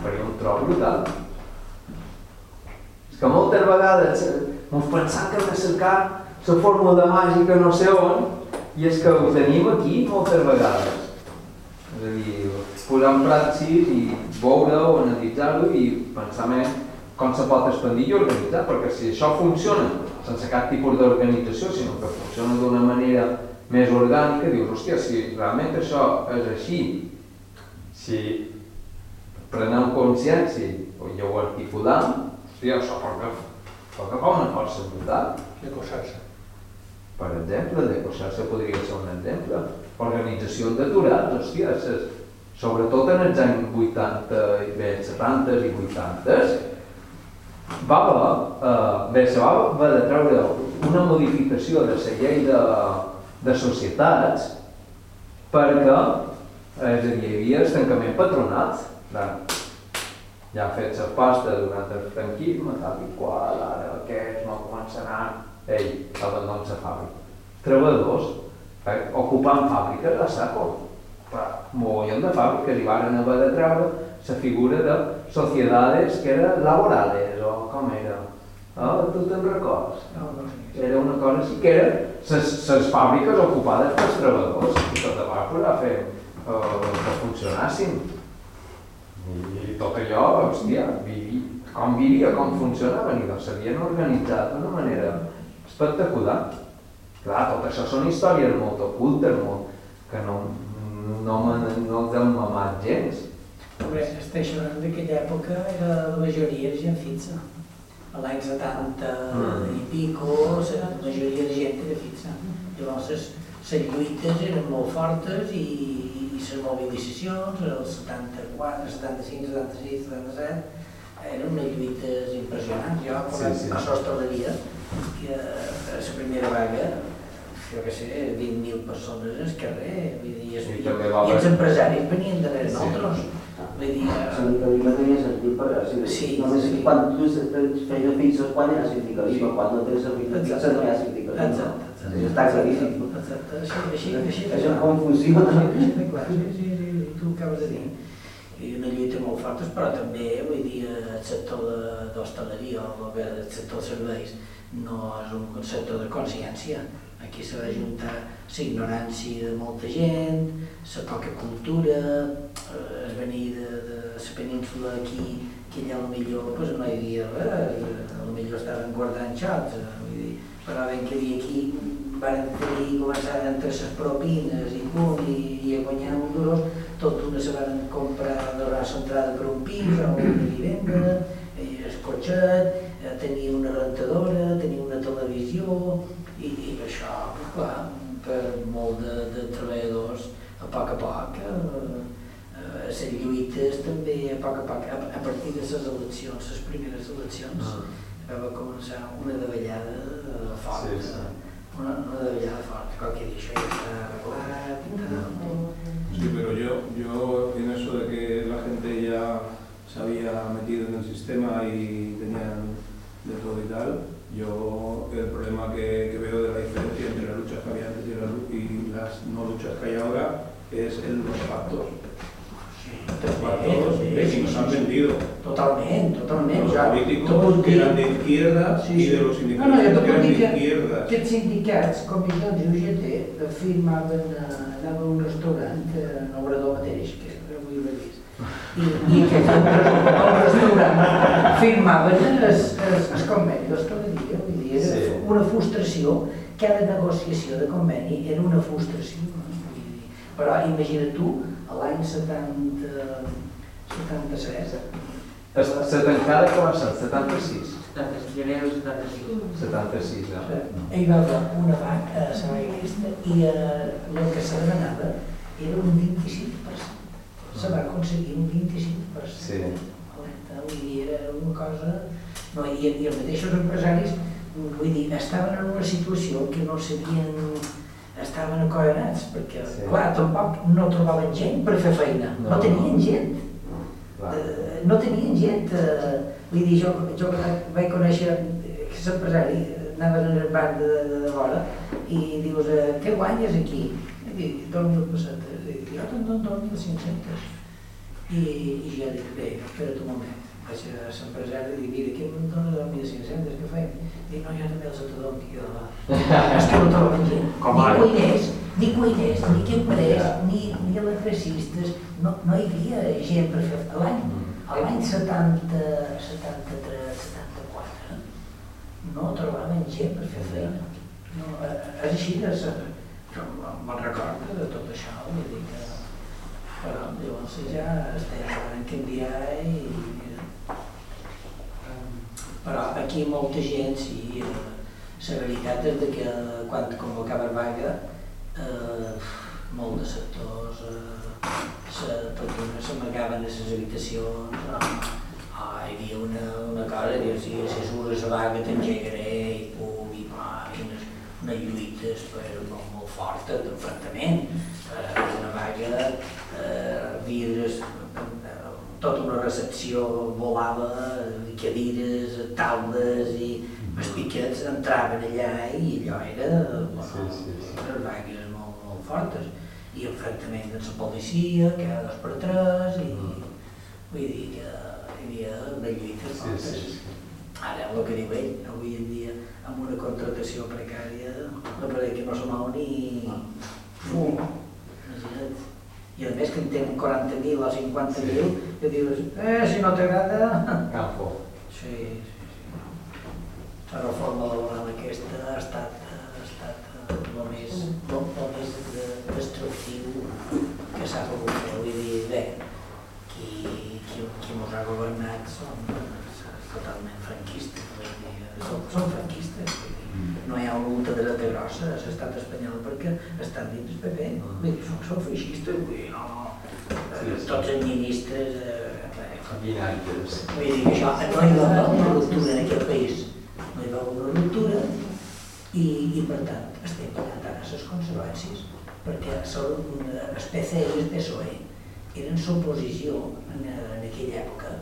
faria un tro brutal. És que moltes vegades ens pensam que hem de cercar la fórmula màgica no sé on, i és que ho tenim aquí moltes vegades. És a dir, posar en praxis i veure-ho, analitzar-ho i pensar més com se pot expandir i organitzar, perquè si això funciona sense cap tipus d'organització, sinó que funciona d'una manera més orgànica, dius, hòstia, si realment això és així, si prenem consciència i ho articulam, hòstia, això pot pot agafar una força brutal. L'ecoxarxa. Per exemple, l'ecoxarxa podria ser un exemple. Organització d'aturats, hòstia, sobretot en els anys 80, i bé, 70 i 80, va haver, eh, bé, se va haver de treure una modificació de la llei de, de societats perquè, és a dir, hi havia el tancament patronat. Ja han fet la pasta durant el franquisme, tal i qual, ara aquests no començaran, ell, abandona la fàbrica. Treballadors, eh, ocupant fàbriques a saco. Clar, mogollon de fàbriques i varen haver de treure la figura de sociedades que eren laborales, o com era? Ah, tu te'n records? Era una cosa així que eren les fàbriques ocupades pels treballadors i tot va poder fer eh, que funcionassin. I, tot allò, hòstia, vivi, com vivia, com funcionaven, i doncs s'havien organitzat d'una manera espectacular. Clar, tot això són històries molt ocultes, molt, que no, no, me- no els hem mamat gens. Hombre, estic xerrant d'aquella època era la majoria de gent fixa. A l'any 70 Mm. i pico, la majoria de gent era fixa. Llavors, les, les lluites eren molt fortes i, i les mobilitzacions, el 74, 75, 76, 77, eren unes lluites impressionants. Jo, quan Sí, sí, a l'hostaleria, que a la primera vaga, jo què sé, 20.000 persones al carrer, vull dir, i, els- I i, els empresaris venien de Sí. nosaltres. Vull dir, eh, Sindicalisme tenia sentit perquè si, Sí, només sí. quan tu feina fixa és quan ha sindicalisme, Sí. quan no tens fixa no hi ha sindicalisme. Exacte, exacte. Això està claríssim. Exacte, així, així, així. Això com funciona. Així de clar, sí, sí, sí, tu ho acabes de dir. I una lluita molt forta, però també, vull dir, el sector de- d'hostaleria o bé, el sector de serveis no és un sector de consciència. Aquí s'ha de juntar la ignorància de molta gent, la poca cultura, eh, es venir de, de la península aquí, que allà potser pues, no hi havia res, potser estaven guardant xots, eh, vull dir, però ben que havia aquí van tenir, començar entre les propines i pum, i, i a guanyar un duro, tot d'una se van comprar de la entrada per un pis o una vivenda, el cotxet, eh, tenia una rentadora, tenia una televisió, i, i això, clar, per molt de, de treballadors, a poc a poc, eh, eh, les lluites també, a poc a poc, a, a partir de les eleccions, les primeres eleccions, va començar una davallada eh, forta. Sí, sí. Una, una davallada forta, qualque dia això ja està arreglat i tal. Sí, pero yo, yo en eso de que la gente ya se había metido en el sistema y tenían de todo y tal, yo el problema que, que veo de la diferencia entre las luchas que había antes y, las lu- y las no luchas que hay ahora es el, los pactos. Los pactos de que nos han vendido. Totalment, totalment. Los Ja, políticos t'ho puc que dir. eran de izquierda Sí, sí. de los No, sindicatos no, jo que de dir que aquests sindicats, com ells dels UGT, firmaven, eh, anaven a un restaurant, que en Obrador mateix, que avui l'he vist, i, i que al restaurant firmaven el, el, el conveni d'hostaleria, vull dir, era Sí. una frustració, cada negociació de conveni era una frustració, no? vull dir, però imagina't tu, l'any 70, 77, Es- tancada que va ser? 76? Gener del 75. 76, eh? Hi va haver una vaca a vaga aquesta i eh, el que se demanava era un 25%. Se va aconseguir un 25%. Sí. Alerta, vull dir, era una cosa... No, i, I els mateixos empresaris, vull dir, estaven en una situació que no sabien estaven acollonats, perquè, Sí. clar, tampoc no trobaven gent per fer feina, no, No. tenien gent. Eh, no tenien gent, eh, vull dir, jo, jo vaig conèixer eh, que l'empresari, eh, anaves en el bar de, de, de vora i dius, eh, què guanyes aquí? I dic, 2.000 pessetes. I dic, jo te'n dono 2.500. I, I jo dic, bé, espera't un moment. Vaig a l'empresari i dic, mira, què em dones 2.500, què fem? Dic, no, jo també els te dono, tio. És que no troben gent. Com Ni ara. cuiners, ni cuiners, ni cambrers, ni, ni electricistes, no, no hi havia gent per fer... L'any a l'any 70, 73, 74, no trobaven gent per fer feina. No, és així, de, jo me'n recordo de tot això, vull dir que... Però llavors ja estem van canviar i... Però aquí molta gent, sí, eh, la veritat és que quan convocava vaga, eh, molts de sectors eh, se, s'amagaven a les habitacions, ah, ah, hi havia una, una cosa, que si, si surt la vaga t'engegaré i pum, i pa, i unes, unes lluites però molt, molt fortes d'enfrontament, eh, una vaga, eh, vidres, tota una recepció volava, cadires, taules i els piquets entraven allà i allò era, bueno, Sí, sí, sí. unes vagues molt, molt fortes i enfrontament amb la policia, cada dos per tres i vull dir que hi havia una lluita Sí, fortes. sí, sí. Ara, el que diu ell, avui en dia, amb una contractació precària, no pareix que no se mou ni fum, imagina't. I a més que en tenen 40.000 o 50.000, que dius, eh, si no t'agrada... Campo. Sí, sí, sí. La reforma laboral aquesta ha estat, ha estat eh, el més, el, el més de- destructiu que s'ha pogut fer. Vull dir, bé, qui, qui, qui mos ha governat són eh, totalment franquistes, vull dir, són, són franquistes, vull dir. No hi ha una ultradreta grossa a l'estat espanyol perquè estan dins PP, vull dir, són, són feixistes, vull dir, no, tots els ministres, eh, Vinagres. Vull dir això no hi va haver una ruptura en aquest país, no hi va haver una ruptura i, i per tant estem pagant ara les conseqüències perquè són PC i el PSOE eren l'oposició en, en aquella època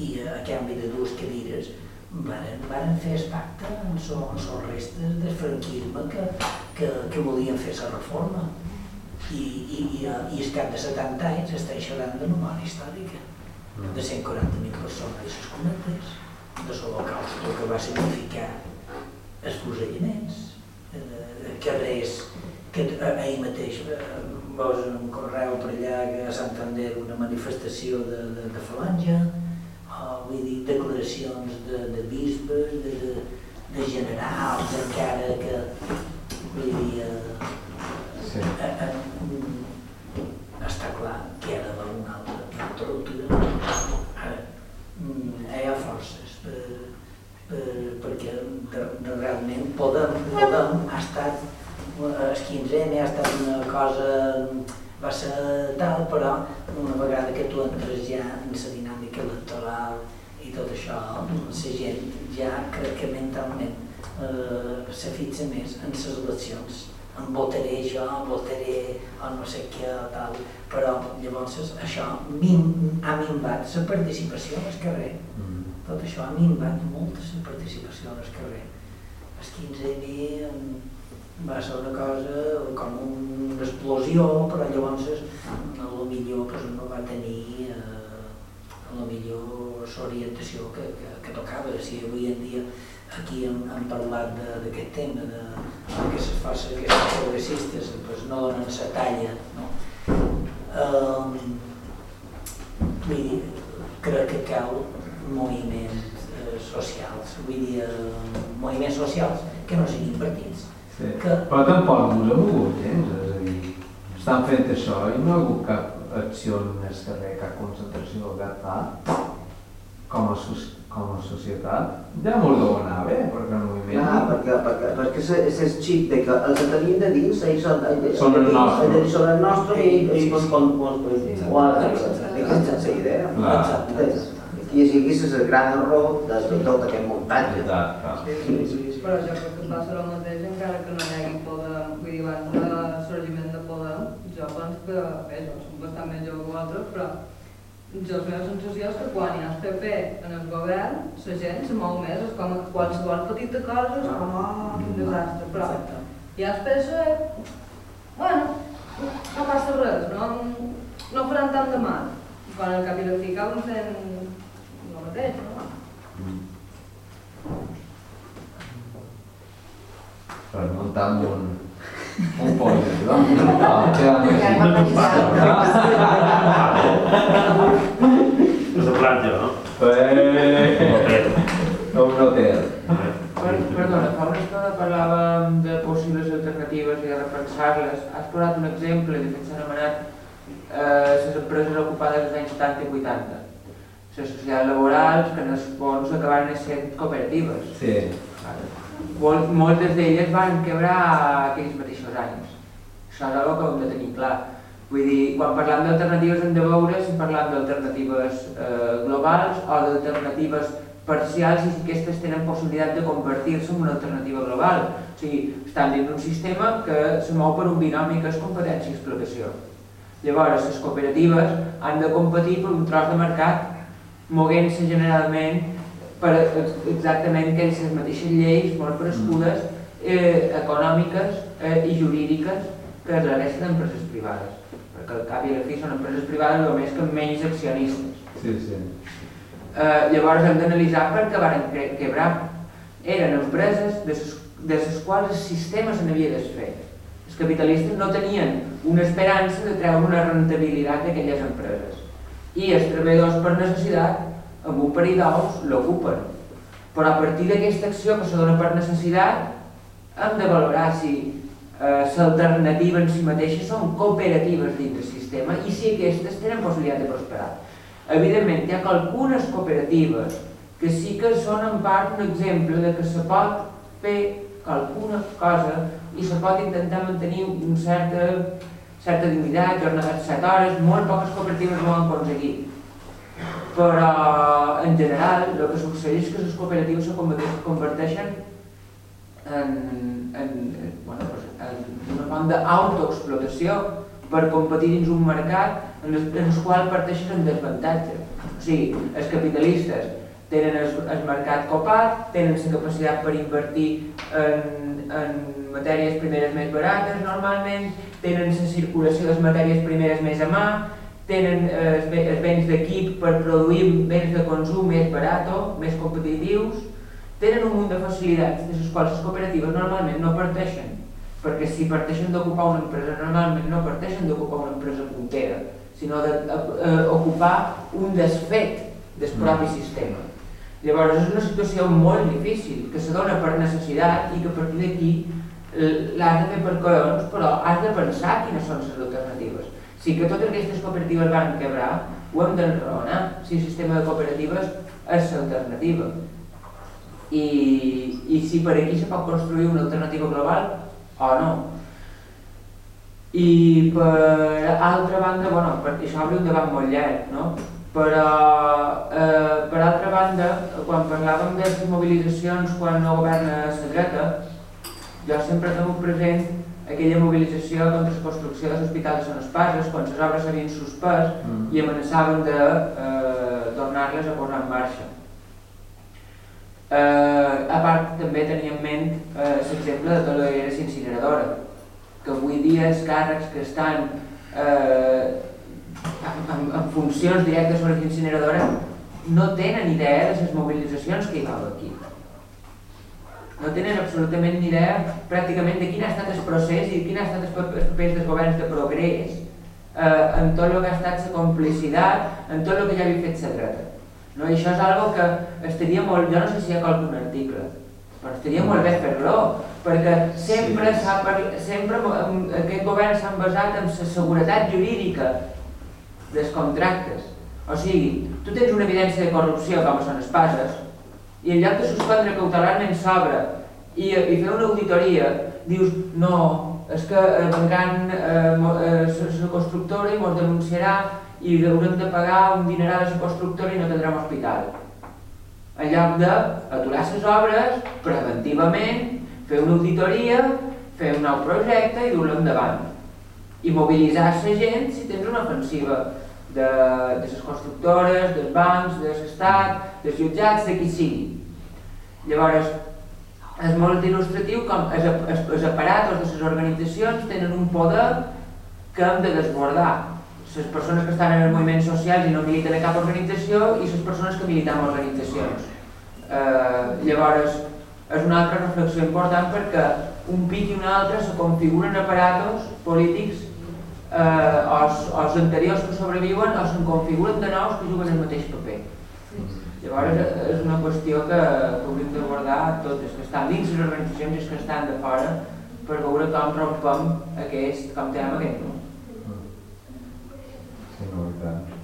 i a canvi de dues cadires varen, varen fer el pacte en les restes del franquisme que, que, que volien fer la reforma. I, i, i, i al cap de 70 anys estem xerrant de memòria històrica de 140.000 persones i les cometes, de l'Holocausto que va significar els fusellaments, eh, carrers que eh, ahir mateix eh, veus un correu per allà a Santander una manifestació de, de, de falange, vull dir, declaracions de, de bisbes, de, de, de generals encara que, vull dir, eh, Sí. eh, eh, mm, està clar que hi ha d'haver una altra, una altra ruptura. Ara, mm, hi ha forces per, per, perquè de, de realment podem, podem, ha estat, el 15M ha estat una cosa, va ser tal, però una vegada que tu entres ja en la dinàmica electoral i tot això, la gent ja crec que mentalment eh, se fixa més en les eleccions em votaré jo, votaré o no sé què tal, però llavors això min, ha minvat la participació al carrer. Mm. Tot això ha minvat molt la participació al carrer. El 15 m va ser una cosa com una explosió, però llavors a lo millor pues, no va tenir eh, a lo millor l'orientació que, que, que tocava. Si avui en dia aquí hem, hem parlat d'aquest tema, de, de que les forces aquestes progressistes pues, no donen la talla. No? Um, vull dir, crec que cal moviments eh, socials, vull dir, eh, moviments socials que no siguin partits. Sí. Que, Però tampoc no us ha mogut gens, és a dir, estan fent això i no hi ha hagut cap acció en el carrer, cap concentració, cap tal, com a, com a societat. Ja m'ho deu anar bé, perquè el moviment... Clar, perquè, perquè, perquè és, és el xip de que els que tenim de dins, ells són, ells, Són el nostre. són el nostre i ells mos con, mos, guarden. Aquesta és la idea. Clar. I així aquí és el gran error de, tot aquest muntatge. Exacte. Sí, sí, sí. Però jo crec que passa que, bé, jo soc bastant més jove que vosaltres, però jo la meva sensació és que quan hi ha el PP en el govern, la gent se mou més, és com que qualsevol petita cosa és com, oh, quin desastre, però Exacte. hi ha el PSOE, bueno, no passa res, no, no faran tant de mal. Quan el cap i la fi acaben fent el mateix, no? Per muntar amb un, un pollo, no? No, de platja, no? Eh, un hotel. Per, perdona, fa una estona parlàvem de possibles alternatives i de repensar-les. Has posat un exemple de que s'han anomenat eh, les empreses ocupades als anys 70 i 80. Les societats laborals que en el fons acabaran sent cooperatives. Sí. Mol, moltes d'elles van quebrar aquells mateixos anys. Això és una que hem de tenir clar. Vull dir, quan parlem d'alternatives hem de veure si parlem d'alternatives eh, globals o d'alternatives parcials i si aquestes tenen possibilitat de convertir-se en una alternativa global. O sigui, estan dins un sistema que se mou per un binomi que és competència i explotació. Llavors, les cooperatives han de competir per un tros de mercat moguent-se generalment per exactament aquelles mateixes lleis molt prescudes eh, econòmiques eh, i jurídiques que la resta d'empreses privades perquè al cap i a la fi són empreses privades només que menys accionistes. Sí, sí. Eh, llavors hem d'analitzar per què van quebrar. Eren empreses de les, de les quals el sistema se n'havia desfet. Els capitalistes no tenien una esperança de treure una rentabilitat d'aquelles empreses. I els treballadors per necessitat, amb un parell d'ous, l'ocupen. Però a partir d'aquesta acció que se dona per necessitat, hem de valorar si eh, l'alternativa en si mateixa són cooperatives dins del sistema i si aquestes tenen possibilitat de prosperar. Evidentment, hi ha algunes cooperatives que sí que són en part un exemple de que se pot fer alguna cosa i se pot intentar mantenir una certa, certa dignitat, jornades de 7 hores, molt poques cooperatives ho han aconseguit. Però, en general, el que succeeix és que les cooperatives se converteixen en, en, bueno, en una font d'autoexplotació per competir dins un mercat en en el qual parteixen en desvantatge. O sigui, els capitalistes tenen el, el mercat copat, tenen la capacitat per invertir en, en matèries primeres més barates normalment, tenen la circulació de les matèries primeres més a mà, tenen eh, els béns d'equip per produir béns de consum més barato, més competitius, tenen un munt de facilitats de les quals les cooperatives normalment no parteixen, perquè si parteixen d'ocupar una empresa normalment no parteixen d'ocupar una empresa puntera, sinó d'ocupar un desfet del propi mm. sistema. Llavors és una situació molt difícil, que se dona per necessitat i que a partir d'aquí eh, l'has de fer per collons, però has de pensar quines són les alternatives. Si que totes aquestes cooperatives van quebrar, ho hem d'enraonar, si el sistema de cooperatives és l'alternativa i, i si per aquí se pot construir una alternativa global o no. I per altra banda, bueno, perquè això obre un debat molt llarg, no? però eh, per altra banda, quan parlàvem de mobilitzacions quan no governa la dreta, jo sempre tingut present aquella mobilització contra la construcció de l'Hospital de Sant Espases, quan les obres s'havien suspès mm. i amenaçaven de eh, tornar-les a posar en marxa. Eh, a part, també tenia en ment eh, l'exemple de Toledo incineradora, que avui dia els càrrecs que estan eh, en, en, en funcions directes sobre l'incineradora no tenen idea de les mobilitzacions que hi va aquí. No tenen absolutament ni idea pràcticament de quin ha estat el procés i quin ha estat els papers dels governs de progrés eh, en tot el que ha estat la complicitat, en tot el que ja havia fet la dreta. No? I això és algo que estaria molt, jo no sé si hi ha algun article, però estaria molt bé fer-lo, perquè sempre, sí. parlat, sempre aquest govern s'ha basat en la seguretat jurídica dels contractes. O sigui, tu tens una evidència de corrupció com són les passes, i en lloc de suspendre cautelarment sobre i, i fer una auditoria, dius, no, és que eh, vendran eh, eh, la constructora i ens denunciarà i haurem de pagar un dineral a la constructora i no tindrem hospital. En lloc d'aturar les obres preventivament, fer una auditoria, fer un nou projecte i dur-lo endavant. I mobilitzar la gent si tens una ofensiva de, de les constructores, dels bancs, de l'Estat, dels jutjats, de qui sigui. Llavors, és molt il·lustratiu com els, els, els aparatos de les organitzacions tenen un poder que hem de desbordar les persones que estan en els moviments socials i no militen a cap organització i les persones que militen en organitzacions. Eh, llavors, és una altra reflexió important perquè un pic i un altre se configuren aparatos polítics eh, els, els anteriors que sobreviuen o se'n configuren de nous que juguen el mateix paper. Llavors és una qüestió que, que hauríem d'abordar tots els que estan dins les organitzacions i els que estan de fora per veure com rompem aquest, com tenim aquest, no? novetat.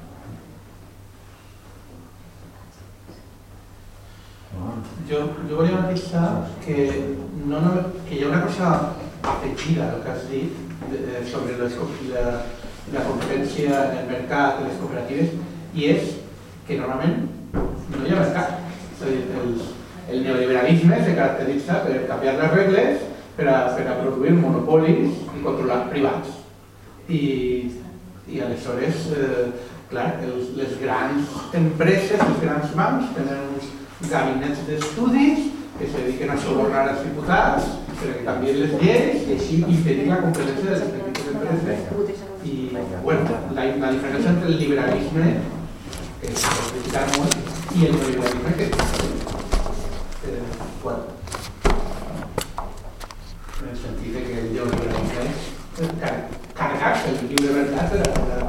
Jo, jo volia matisar que, no, no, que hi ha una cosa afegida al que has dit de, sobre les, la, la competència en el mercat de les cooperatives i és que normalment no hi ha mercat. És a dir, el, el neoliberalisme se caracteritza per canviar les regles per a, per a produir monopolis i controlar privats. I, i aleshores, eh, clar, els, les grans empreses, els grans bancs tenen uns gabinets d'estudis que se dediquen a sobornar els diputats per que canvien les lleis i així impedir la competència de les petites empreses. I, bueno, la, la diferència entre el liberalisme, que es pot criticar molt, i el neoliberalisme que eh, bueno, en el sentit de que el neoliberalisme és car cargar-se el lliure mercat per a, per a,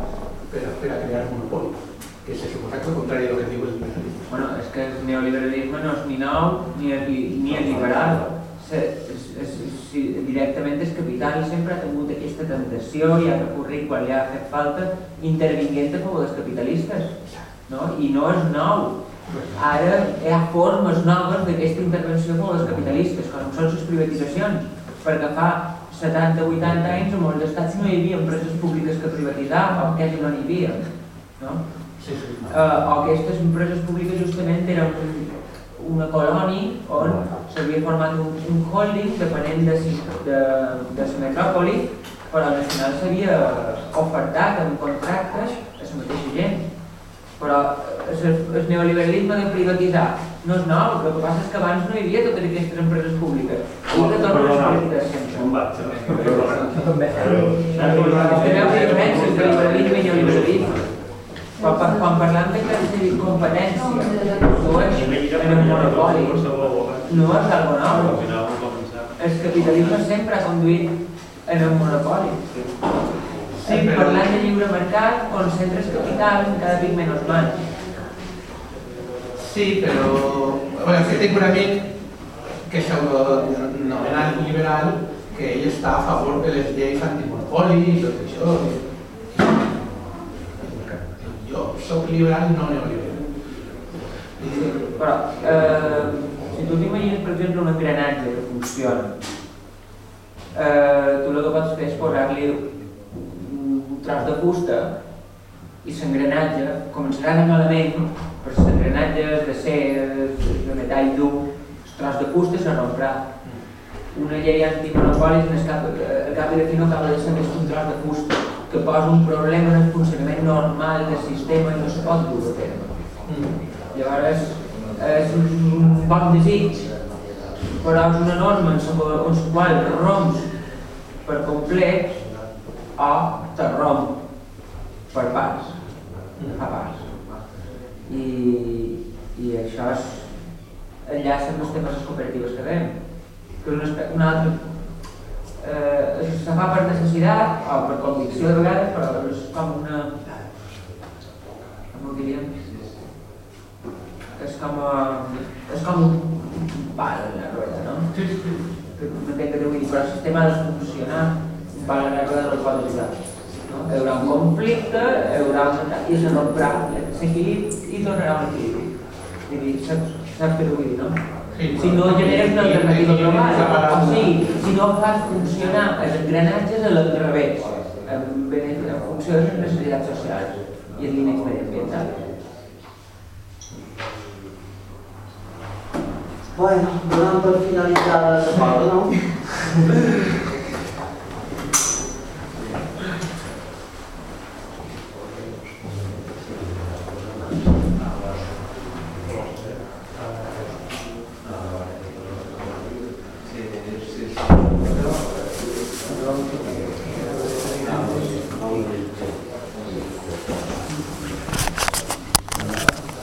per a, per a crear monopolis, que se suposa que és el contrari del que diu el liberalisme. Bueno, és que el neoliberalisme no és ni nou ni, és li- ni és liberal. Se, és, és, si, directament el capital sempre ha tingut aquesta tentació i ha recorrit quan li ha fet falta intervinguent a favor dels capitalistes. No? I no és nou. Ara hi ha formes noves d'aquesta intervenció a favor dels capitalistes, com són les privatitzacions, perquè fa 70-80 anys a molts estats no hi havia empreses públiques que privatitzar, o quasi no n'hi havia. No? Sí, sí. eh, o aquestes empreses públiques justament eren una colònia on s'havia format un, un holding depenent de, de, de la metròpoli, però al final s'havia ofertat en contractes a la mateixa gent. Però el, el neoliberalisme de privatitzar no és nou, el que passa és que abans no hi havia totes aquestes empreses públiques. I que tornen a privatitzacions. On vaig? És que veu la diferència entre liberalisme i neoliberalisme. Quan, quan, quan parlem de que de competència no és en un monopoli, no és algo nou. El capitalisme sempre ha conduït en un monopoli. Sí, però- Parlant de lliure mercat, concentres capital en cada pic menys mans. Sí, però... Bueno, que tinc un amic que és nomenat liberal que ell està a favor de les lleis antimonopoli i tot això. Jo sóc liberal, no neoliberal. Però, eh, si tu t'imagines, per exemple, un engranatge que funciona, eh, tu el que pots fer és posar-li un tros de fusta i l'engranatge començarà de malament, però l'engranatge és de ser de metall dur, el tros de fusta se romprà. Una llei antimonopolis en el cap, el cap de fi no acaba de ser més que un tros de fusta que posa un problema el funcionament normal del sistema i no se pot dur a terme. Llavors, és un bon desig, però és una norma en la qual romps per complet o te romp per parts, a parts. I, i això és, enllaça amb els temes de cooperatives que veiem, que és un, un altre eh, se fa per necessitat o per convicció de vegades, però és com una... com ho diríem? És com, a, és com un pal en la rueda, no? Sí, sí. Que No entenc què vull dir, però el sistema ha de funcionar, un pal en la rueda no el pot ajudar. No? Hi haurà un conflicte, hi haurà una... i se romprà l'equilibri i tornarà un equilibri. Vull dir, saps, saps què vull dir, no? Si no generes una alternativa global, o sigui, si no fas funcionar els engranatges a l'enrevés, en, funció de les necessitats socials i en línies mediambientals. Bueno, donem per finalitzada la no?